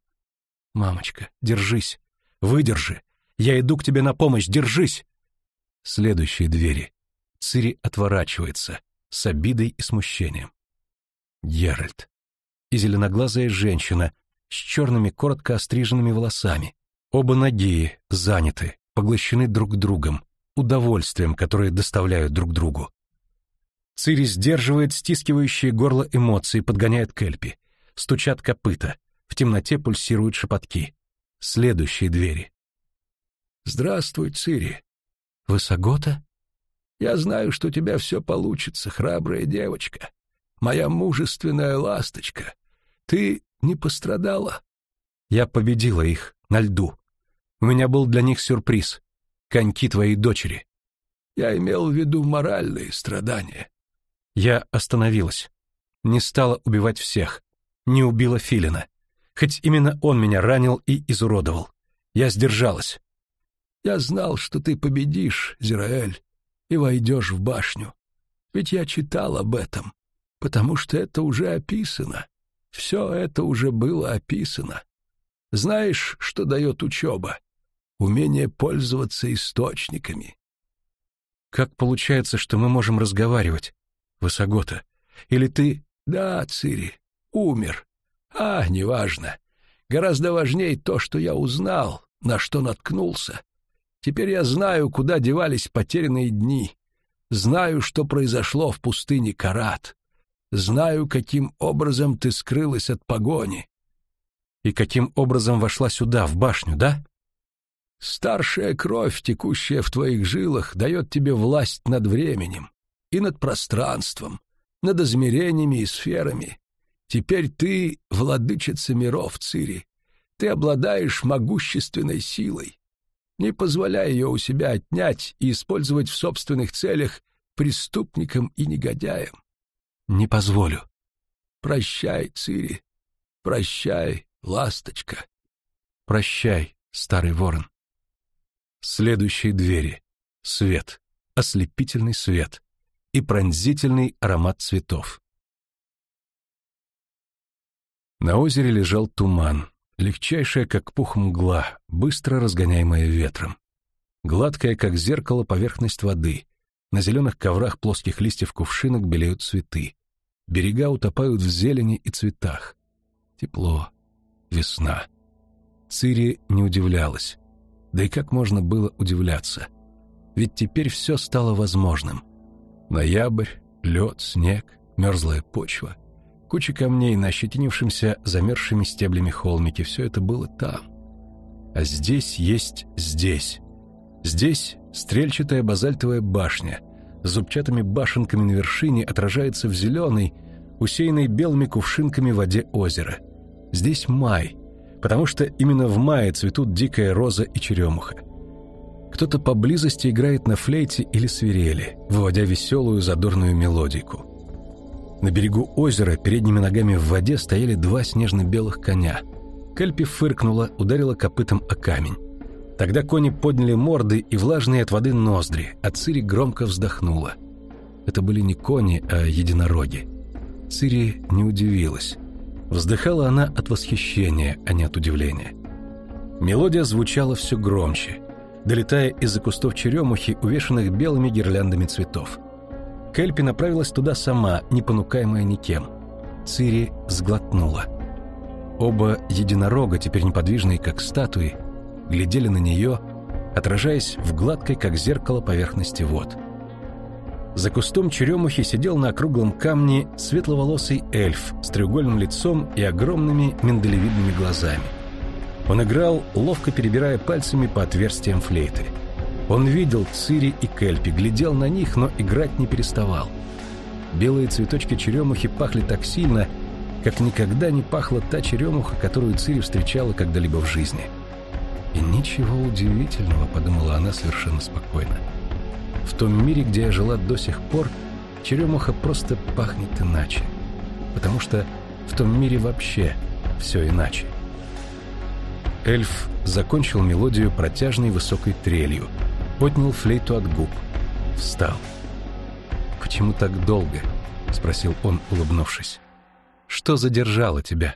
«Мамочка, держись. Выдержи. Я иду к тебе на помощь. Держись!» Следующие двери. Цири отворачивается с обидой и смущением. Геральт. И зеленоглазая женщина с черными коротко остриженными волосами, Оба ноги заняты, поглощены друг другом, удовольствием, которое доставляют друг другу. Цири сдерживает стискивающие горло эмоции, подгоняет Кельпи. Стучат копыта. В темноте пульсируют шепотки. Следующие двери. «Здравствуй, Цири». «Вы Сагота?» «Я знаю, что у тебя все получится, храбрая девочка. Моя мужественная ласточка. Ты не пострадала?» «Я победила их на льду. У меня был для них сюрприз. Коньки твоей дочери. Я имел в виду моральные страдания. Я остановилась. Не стала убивать всех. Не убила Филина. Хоть именно он меня ранил и изуродовал. Я сдержалась. Я знал, что ты победишь, Зираэль, и войдешь в башню. Ведь я читал об этом, потому что это уже описано. Все это уже было описано. Знаешь, что дает учеба? умение пользоваться источниками. Как получается, что мы можем разговаривать, Высогота? Или ты... Да, Цири, умер. А, неважно. Гораздо важнее то, что я узнал, на что наткнулся. Теперь я знаю, куда девались потерянные дни. Знаю, что произошло в пустыне Карат. Знаю, каким образом ты скрылась от погони. И каким образом вошла сюда, в башню, да? Старшая кровь, текущая в твоих жилах, дает тебе власть над временем и над пространством, над измерениями и сферами. Теперь ты владычица миров, Цири. Ты обладаешь могущественной силой. Не позволяй ее у себя отнять и использовать в собственных целях преступникам и негодяям. Не позволю. Прощай, Цири. Прощай, ласточка. Прощай, старый ворон. Следующие двери. Свет. Ослепительный свет. И пронзительный аромат цветов. На озере лежал туман, легчайшая, как пух мгла, быстро разгоняемая ветром. Гладкая, как зеркало, поверхность воды. На зеленых коврах плоских листьев кувшинок белеют цветы. Берега утопают в зелени и цветах. Тепло. Весна. Цири не удивлялась. Да и как можно было удивляться? Ведь теперь все стало возможным. Ноябрь, лед, снег, мерзлая почва — Куча камней на ощетинившемся замерзшими стеблями холмике, все это было там. А здесь есть здесь. Здесь стрельчатая базальтовая башня с зубчатыми башенками на вершине отражается в зеленой, усеянной белыми кувшинками воде озера. Здесь май, потому что именно в мае цветут дикая роза и черемуха. Кто-то поблизости играет на флейте или свирели, выводя веселую задорную мелодику. На берегу озера передними ногами в воде стояли два снежно-белых коня. Кельпи фыркнула, ударила копытом о камень. Тогда кони подняли морды и влажные от воды ноздри, а Цири громко вздохнула. Это были не кони, а единороги. Цири не удивилась. Вздыхала она от восхищения, а не от удивления. Мелодия звучала все громче, долетая из-за кустов черемухи, увешанных белыми гирляндами цветов. Кельпи направилась туда сама, не понукаемая никем. Цири сглотнула. Оба единорога, теперь неподвижные, как статуи, глядели на нее, отражаясь в гладкой, как зеркало, поверхности вод. За кустом черемухи сидел на округлом камне светловолосый эльф с треугольным лицом и огромными миндалевидными глазами. Он играл, ловко перебирая пальцами по отверстиям флейты. Он видел Цири и Кельпи, глядел на них, но играть не переставал. Белые цветочки черемухи пахли так сильно, как никогда не пахла та черемуха, которую Цири встречала когда-либо в жизни. «И ничего удивительного», — подумала она совершенно спокойно. «В том мире, где я жила до сих пор, черемуха просто пахнет иначе. Потому что в том мире вообще все иначе». Эльф закончил мелодию протяжной высокой трелью — отнял флейту от губ. Встал. «Почему так долго?» — спросил он, улыбнувшись. «Что задержало тебя?»